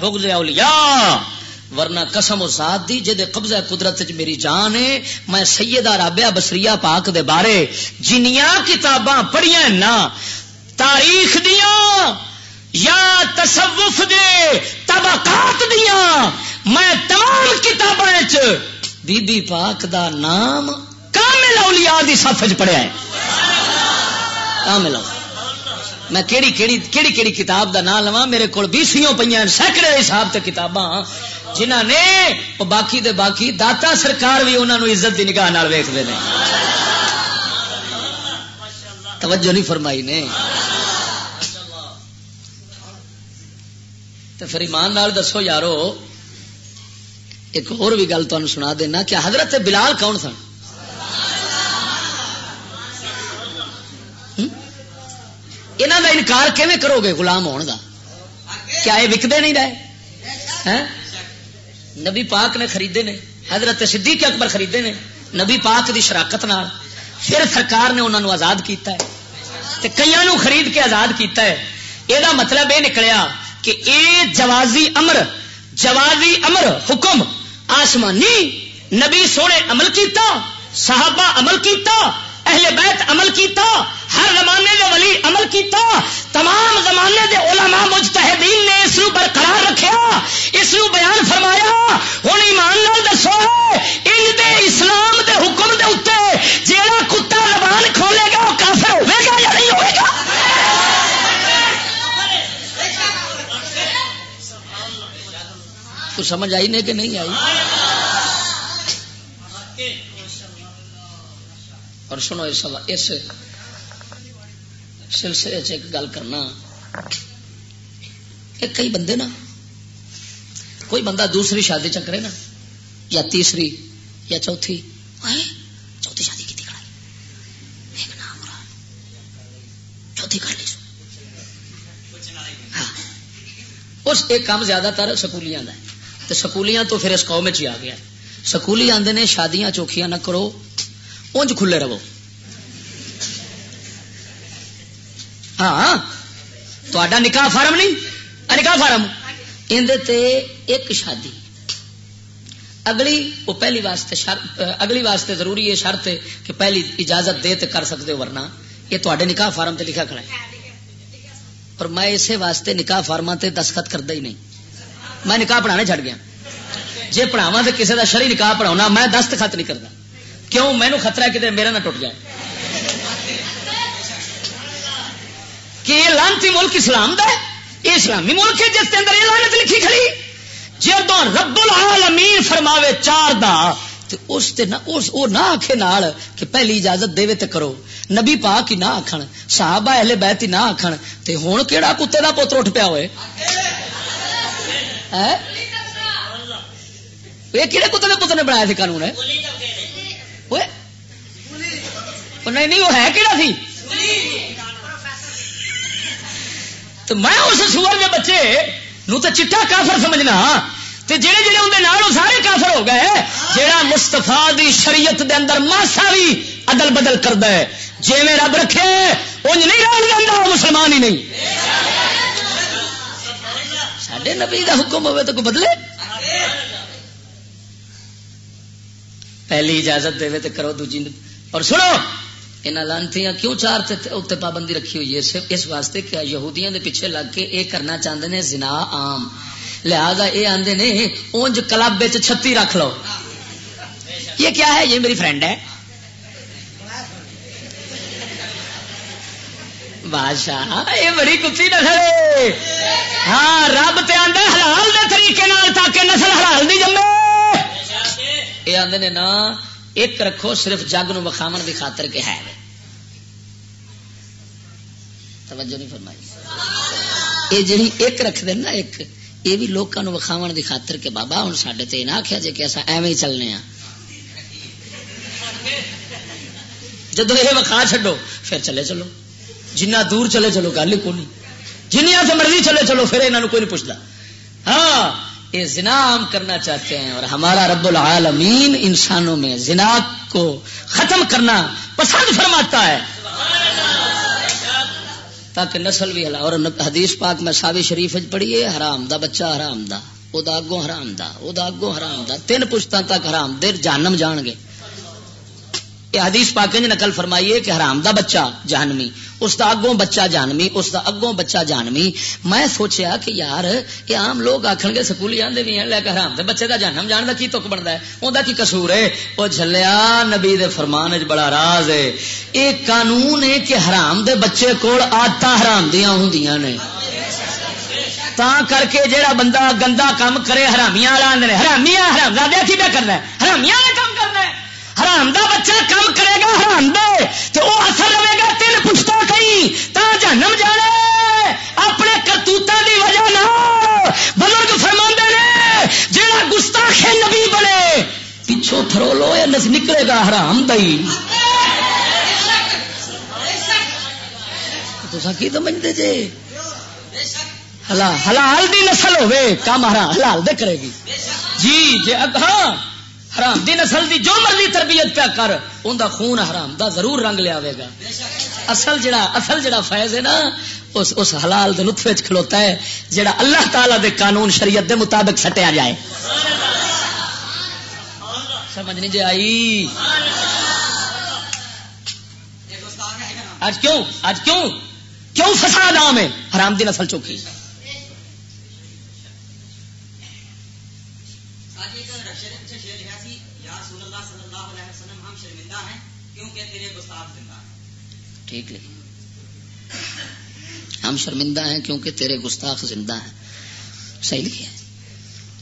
بغض اولیاء۔ ورنہ قسم و ذات دی جے قبضہ قدرت چ میری جان ہے۔ میں سیدہ رابعہ بصریہ پاک دے بارے جنیاں کتاباں پڑھیاں نا، تاریخ دیا یا تصوف دے طبقات دیا میں تمام کتاباں کتابیں بی بی پاک دا نام کامل اولیاء دی صف چ پڑھیا ہے۔ کامل میں کیڑی کیڑی کیڑی کیڑی کتاب دا نام لواں، میرے کول بیسیوں پہ سینکڑے حساب تے کتاباں۔ جنہ نے وہ باقی دے باقی داتا سرکار بھی انہوں نے عزت دی نگاہ ویکتے ہیں توجہ نہیں فرمائی نے۔ تو پھر ایمان نال دسو یارو، ایک اور بھی گل تمہیں سنا دینا کہ حضرت بلال کون سن؟ یہاں کا انکار کیون کرو گے غلام ہونے کا کیا یہ وکتے نہیں رہے؟ ہاں؟ نبی پاک نے خریدے نے، حضرت صدیق اکبر خریدے نے، نبی پاک دی شراکت نال۔ پھر سرکار نے انہوں آزاد کیتا ہے۔ کئی خرید کے آزاد کیتا ہے۔ یہ مطلب یہ نکلیا کہ اے جوازی امر جوازی امر حکم آسمانی نبی سونے عمل کیتا، صحابہ عمل کیتا اہل بیت عمل کیتا، ہر زمانے دے ولی عمل کیتا، تمام زمانے دے علماء مجتہدین نے اس برقرار رکھیا، اس بیان فرمایا ہوں ایمان نال دسو، ان دے اسلام دے حکم دے اتنے جیڑا کتا زبان کھولے گا، وہ کافر ہوئے گا یا نہیں ہوئے گا؟ تو سمجھ آئی نہیں کہ نہیں آئی؟ اور سنو اس اس سلسلے ایک گل کرنا۔ ایک کئی بندے نا، کوئی بندہ دوسری شادی چکرے نا، یا تیسری، یا چوتھی۔ چوتھی شادی کی ایک نام چوتھی کر لی۔ ہاں۔ اس ایک کام زیادہ تر سکولیاں ہے۔ تو سکولیاں تو پھر اس قوم چ آ گیا سکولی آدھے نے شادیاں چوکھیاں نہ کرو۔ اونج کھلے رہو۔ ہاں تا نکاح فارم نہیں؟ نکاح فارم۔ اندر ایک شادی۔ اگلی، وہ پہلی واسطے شرط اگلی واسطے ضروری ہے شرط ہے کہ پہلی اجازت دے تو کر سکتے ورنہ یہ تے نکاح فارم تے لکھا کھڑا ہے۔ اور میں اسی واسطے نکاح فارما تے دستخط کرتا ہی نہیں۔ میں نکاح پڑھانے چڑھ گیا۔ جی پڑھاوا تو کسی کا شری نکاح پڑھا میں دست خط نہیں کرتا کیوں مینو خطرہ ہے کہ میرا نہ ٹوٹ جائے کہ یہ لانتی ملک اسلام دا ہے؟ یہ اسلامی ملک ہے جس کے اندر یہ لانت لکھی کھڑی۔ جب رب العالمین فرماوے چار دا اس نہ آخے نال کہ پہلی اجازت دے تے کرو۔ نبی پاک ہی نہ آخن صحابہ اہل بیت ہی نہ آخن تے ہوں کہڑا کتے دا پوتر اٹھ پیا ہوئے؟ یہ کہڑے کتے کے پتر نے بنایا تھے قانون ہے؟ نہیں نہیں وہ ہے کہڑا تھی تو میں اس سور کے بچے نو تو چٹا کافر سمجھنا تے جڑے جڑے اندر نال سارے کافر ہو گئے جیڑا مستفا دی شریعت دے اندر ماسا بھی ادل بدل کرد ہے جی میں رب رکھے انج نہیں رہن دینا مسلمان ہی نہیں سڈے نبی کا حکم ہوئے تو کوئی بدلے پہلی اجازت دے تو کرو دوجی اور سنو یہاں لانتی کیوں چار اتنے پابندی رکھی ہوئی ہے؟ صرف اس واسطے کیا یہودیاں دے پیچھے لگ کے یہ کرنا چاہتے ہیں زنا آم لہذا یہ آدھے نے اونج کلب چھتی رکھ لو۔ یہ کیا ہے؟ یہ میری فرینڈ ہے۔ بادشاہ یہ بڑی کتی نسل ہاں رب تے آدھا حلال دے طریقے تاکہ نسل حلال دی جمے۔ یہ آدھے نے نا ایک رکھو صرف جگ نو وکھاو کی خاطر کے ہے توجہ نہیں فرمائی۔ یہ جی ایک رکھ دین نا ایک یہ بھی لوگوں وکھاو کی خاطر کے بابا ہوں سڈے تو نہ آخیا جی کہ اصا ایویں ہی چلنے ہاں۔ جب یہ وکھا چڈو پھر چلے چلو۔ جنہ دور چلے چلو، گل ہی کونی۔ جنیا سے مرضی چلے چلو، پھر یہاں کوئی نہیں پوچھتا ہاں یہ زنا عام کرنا چاہتے ہیں اور ہمارا رب العالمین انسانوں میں زنا کو ختم کرنا پسند فرماتا ہے۔ تاکہ نسل بھی اور حدیث پاک میں ساوی شریف پڑھیے، حرام دا، بچہ حرام دا وہ اگوں حرام دا وہ اگوں حرام دا، تین پشتوں تک حرام، دیر جانم جان گے۔ یہ حدیث پاک نقل فرمائیے کہ حرام دا بچہ جہنمی، اس دا اگوں بچہ جانمی اس دا اگوں بچہ جانمی میں سوچیا کہ یار، یہ عام لوگ آخر گے سکولی آدھے بھی ہیں، لے کے حرام دے بچے دا جانم جان دا کی تک بنتا ہے؟ انہوں کی قصور ہے؟ وہ جلیا نبی دے فرمان بڑا راز ہے۔ یہ قانون ہے کہ حرام دے بچے کول آتا حرام دیا ہوں نے۔ تا کر کے جیڑا بندہ گندا کام کرے، حرامیاں والا آدھے حرامیاں، حرام دیا کی کرنا ہے؟ حرامیاں نے کام حرام دا بچہ کام کرے گا حرام دے تو وہ اثر رہے گا تین پشتہ کہیں تا جنم جانے اپنے کرتوتا دی وجہ نہ بزرگ فرما نے جہاں گستاخ نبی بنے، پچھو تھرو لو یا نکلے گا حرام دئی۔ تو کی سمجھتے جی حلال دی نسل ہوے کام حرام، حلال دے کرے گی۔ جی جی ہاں۔ حرام۔ دی نسل دی جو مرضی تربیت پیا کر ان دا خون حرام دا ضرور رنگ لیا گا۔ اصل جڑا اصل جڑا فیض ہے نا، اس اس حلال دے نطفے چ کھلوتا ہے، جڑا اللہ تعالی دے قانون شریعت دے مطابق سٹیا جائے۔ سمجھ نہیں جی آئی؟ آج کیوں؟ آج کیوں؟ کیوں فساد عام ہے؟ حرام دی نسل چوکی۔ ٹھیک لکھی ہم شرمندہ ہیں کیونکہ تیرے گستاخ زندہ ہیں۔ صحیح لکھے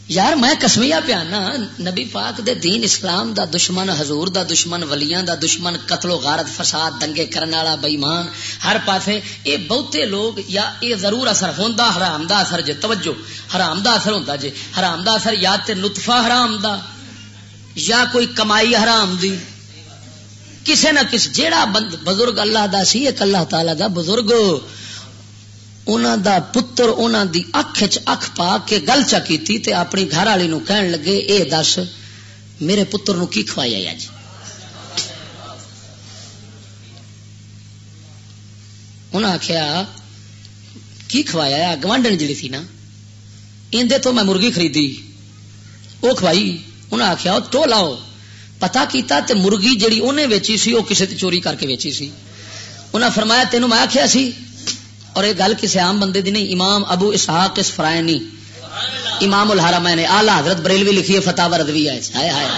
یار میں کسمیا پیانا نبی پاک دے دین اسلام دا دشمن، حضور دا دشمن، ولیاں دا دشمن، قتل و غارت، فساد، دنگے کرنے والا بےمان ہر پاسے اے بہتے لوگ یا اے ضرور اثر ہوندا، حرام دا اثر جے، توجہ، حرام دا اثر ہوندا جے، حرام دا اثر یا تے نطفہ حرام دا یا کوئی کمائی حرام دی۔ کسے نہ کس جیڑا بزرگ اللہ دا سی، ایک اللہ تعالی دا بزرگ۔ اونا دا پتر اونا دی اکھ چ اکھ پا کے گل چا کیتی تے اپنی گھر والی نو کہن لگے، اے دس، میرے پتر نو کی کھوایا اج انہاں آخیا کی کھوایا گوانڈن جڑی تھی نا اندے تو میں مرغی خریدی وہ کھوائی۔ انہاں آخیا تو لاؤ۔ پتا کیتا تے مرغی جڑی انہیں ویچی سی وہ کسی چوری کر کے ویچی سی۔ انہیں فرمایا، تینوں میں آخیا سی، اور یہ گل کسی عام بندے دی نہیں، امام ابو اسحاق اس فرائنی امام الحرا میں نے آلہ حضرت بریلوی لکھی ہے فتح وردوی ہے۔ ہائے ہائے۔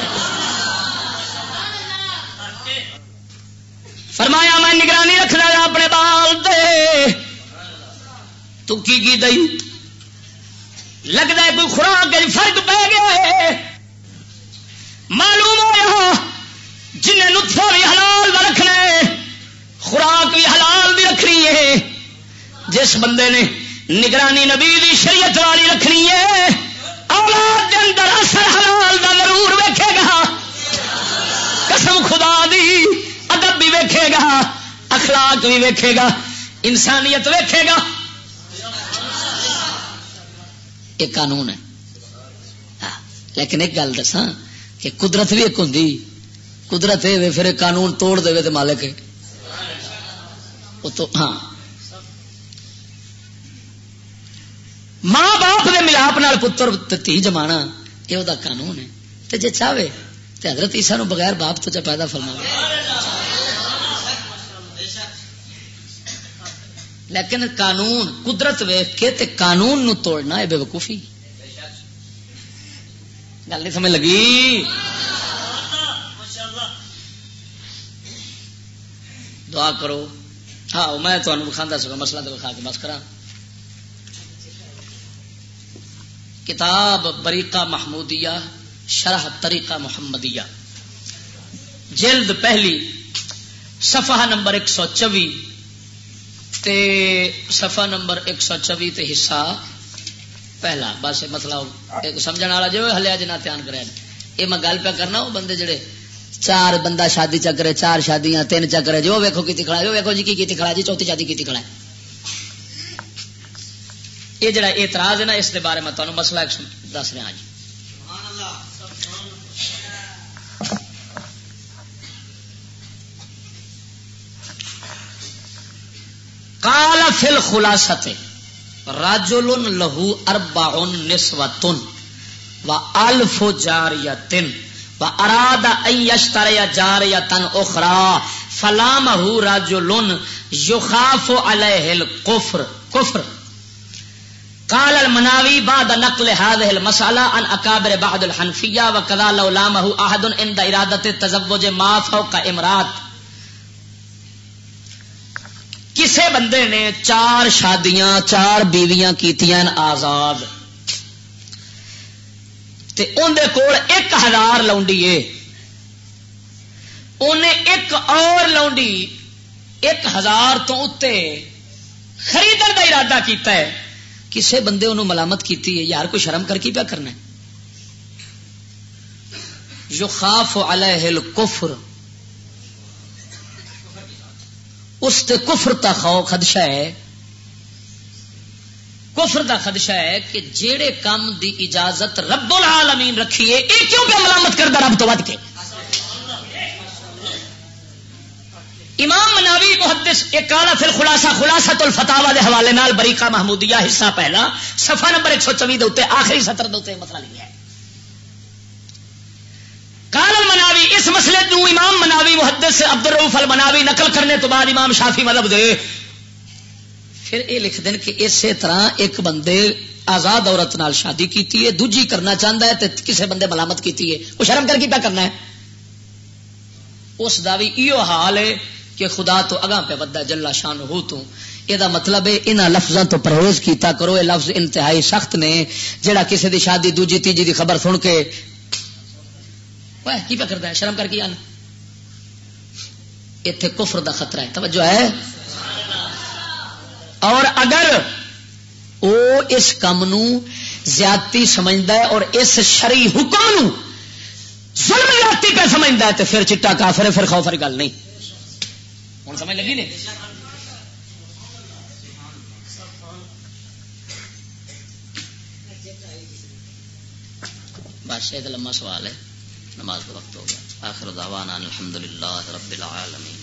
فرمایا، میں نگرانی رکھنا اپنے بال دے تو کی کی دئی؟ لگتا ہے کوئی خوراک فرق پہ گیا ہے۔ معلوم ہوا جنہیں نطفہ بھی حلال کا رکھنا ہے، خوراک بھی حلال بھی رکھنی ہے۔ جس بندے نے نگرانی نبی دی شریعت والی رکھنی ہے، اولاد کے اندر اثر حلال کا ضرور ویکھے گا۔ قسم خدا دی، ادب بھی ویکھے گا، اخلاق بھی ویکھے گا، انسانیت ویکھے گا۔ یہ قانون ہے۔ ہاں، لیکن ایک گل دساں کہ قدرت بھی ایک ہوں قدرت ہے، پھر قانون توڑ دے تو مالک تو ہاں۔ ماں باپ کے ملاپ نال پتر تھی جما یہ وہ قانون ہے۔ تو جی چاہے تو حضرت عیسا نو بغیر باپ تو چا پیدا فرما لیکن قانون، قدرت ویخ کے تے قانون نو توڑنا ہے بے وقوفی۔ گل نہیں سمجھ لگی؟ دعا کرو۔ ہاں میں تمہیں بخا سکا مسئلہ تو بخا کے بس کرا۔ کتاب بریقہ محمودیہ، شرح طریقہ محمدیہ۔ جلد پہلی، صفحہ نمبر ایک سو چوی صفحہ نمبر ایک سو چوی تے حصہ پہلا بس مسئلہ سمجھ والا جو ہلیا جنا دھیان کرے یہ میں گل پہ کرنا وہ بندے جڑے چار بندہ شادی چکرے چار شادیاں تین چکرے جو ویکو کی کھڑا جو ویکو جی کی کھڑا جی چوتھی شادی کی کھڑا یہ جڑا اعتراض ہے نا اس دے بارے میں تمہیں مسئلہ دس رہا جی کالا فل خلاست راجول لہو اربا نسوتن و الف جار یا تن و اراد اشتر یا جار یا تن اخرا فلام ہو راجول یخاف علیہ الکفر کفر قال المناوی بعد نقل هذه المسألة عن اكابر بعض الحنفية وكذا لو لامه احد عند ارادة التزوج ما فوق امرات کسے بندے نے چار شادیاں، چار بیویاں کیتیاں آزاد۔ تے اندر کول ایک ہزار لاؤنڈی ہے انہیں ایک اور لاؤنڈی ایک ہزار تو اتنے خریدن کا ارادہ کیتا ہے۔ کسے بندے انہوں ملامت کیتی ہے، یار کوئی شرم کر کی پیا کرنا ہے؟ جو خاف علیہ الکفر۔ اس تے کفر تا خو خدشہ ہے۔ کفر دا خدشہ ہے کہ جیڑے کام دی اجازت رب العالمین رکھیے یہ کیوں پہ ملامت کرتا رب تو ود کے؟ امام مناوی محدث، ایک کالا پھر خلاصہ خلاصہ تو الفتاوا دے حوالے نال بریقہ محمودیہ حصہ پہلا، صفحہ نمبر ایک سو چوی دے آخری سطر دے مسئلہ لیا ہے۔ کال مناوی اس مسئلے نو امام مناوی محدث عبد الروف المناوی نقل کرنے تو بعد امام شافی مذہب دے۔ پھر یہ لکھ دین کہ اسی طرح ایک بندے آزاد عورت نال شادی کیتی ہے، دوجی کرنا چاہتا ہے تو کسے بندے ملامت کیتی ہے۔ وہ شرم کر کے کیا کرنا ہے؟ اس دا بھی ایو حال ہے کہ خدا تو اگاں پہ ودا جلا شان ہو تو۔ یہ مطلب ہے انہاں لفظوں تو پرہیز کیتا کرو، یہ لفظ انتہائی سخت نے۔ جڑا کسی دی شادی، دوجی، تیجی دی خبر سن کے کی پہ کرتا ہے شرم کر کے آنا اتنے کفر دا خطرہ ہے توجہ ہے اور اگر وہ اس کام زیادتی سمجھتا ہے اور اس شری حکم نو ظلم زیادتی پہ سمجھتا ہے تو پھر چٹا کافر ہے پھر خوف والی گل نہیں ہوں سمجھ لگی نہیں بس یہ لما سوال ہے نماز کا وقت ہو گیا۔ آخر دعوانا الحمدللہ رب العالمین۔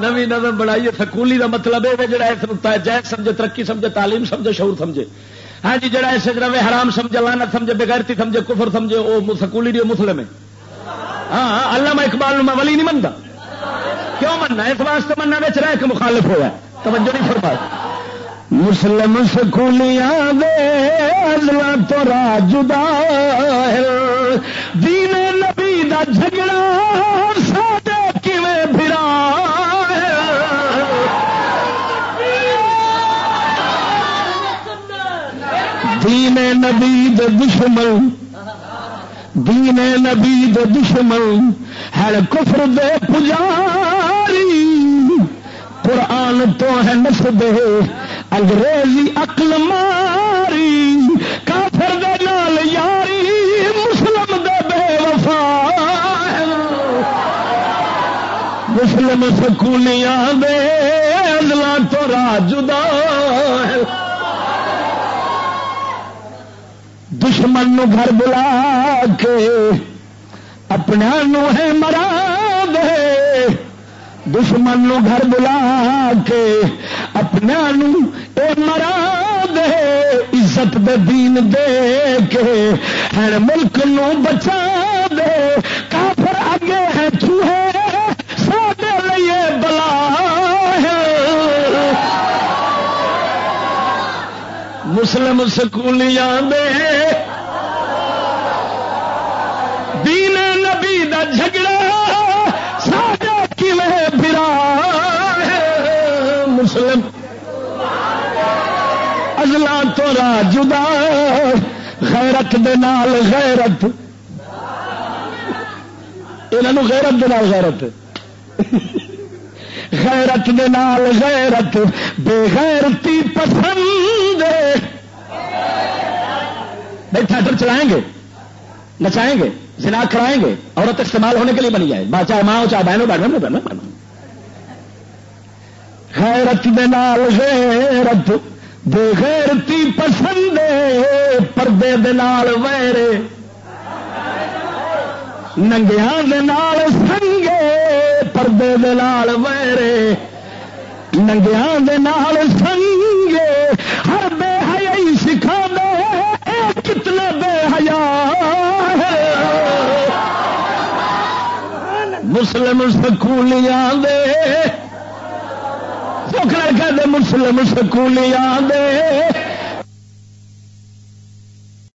نوی نظم بنائی سکولی کا مطلب ہے جڑا اس جائز سمجھے، ترقی سمجھے، تعلیم سمجھے، شعور سمجھے۔ ہاں جی جڑا اس روے حرام سمجھے لانت سمجھے، بغیرتی سمجھے، کفر سمجھے، وہ سکولی نہیں مسلم ہے۔ ہاں, ہاں، اللہ میں اقبال میں ولی نہیں منتا کیوں مننا؟ اس واسطے مننا بچ رہا کہ مخالف ہوا توجہ نہیں فرمایا مسلم سکولیاں دے ازلا تو راجدا دین نبی دا جھگڑا ساڈے کیویں پھرا دین نبی دے دشمن، دین نبی دے دشمن، ہر کفر دے پجاری قرآن تو ہے نسبے انگریزی اقل ماری، کافر دے نال یاری، مسلم دے بے وفا۔ مسلم سکولیاں دے ادلا تو راجدا دشمن نو گھر بلا کے اپنے نو ہے مرا دے۔ دشمن نو گھر بلا کے اپنے مرا دے، عزت دے دین دے کے، ہر ملک نو بچا دے۔ کافر آگے ہے چوہے سادے لیے بلا مسلم سکولیاں دے۔ دین نبی دا جھگڑا ازلا تو را جدا غیرت دے نال غیرت۔ انہوں غیرت دے نال غیرت۔ غیرت دے نال غیرت، بے غیرتی پسند۔ بھائی تھیٹر چلائیں گے، نچائیں گے، زنا کرائیں گے، عورت استعمال ہونے کے لیے بنی جائے چاہے ماں ہو، چاہے بہنوں بیٹھو بہنوں خیرت دال غیرت۔ بے غیرتی پسند پردے دال ویرے۔ ننگیا سنگے، پردے دال ویرے۔ ننگیا سنگے، ہر بے حیائی سکھا دے کتنا بے حیا مسلم سکولیاں دے کہتے مسلم سکولیاں دے۔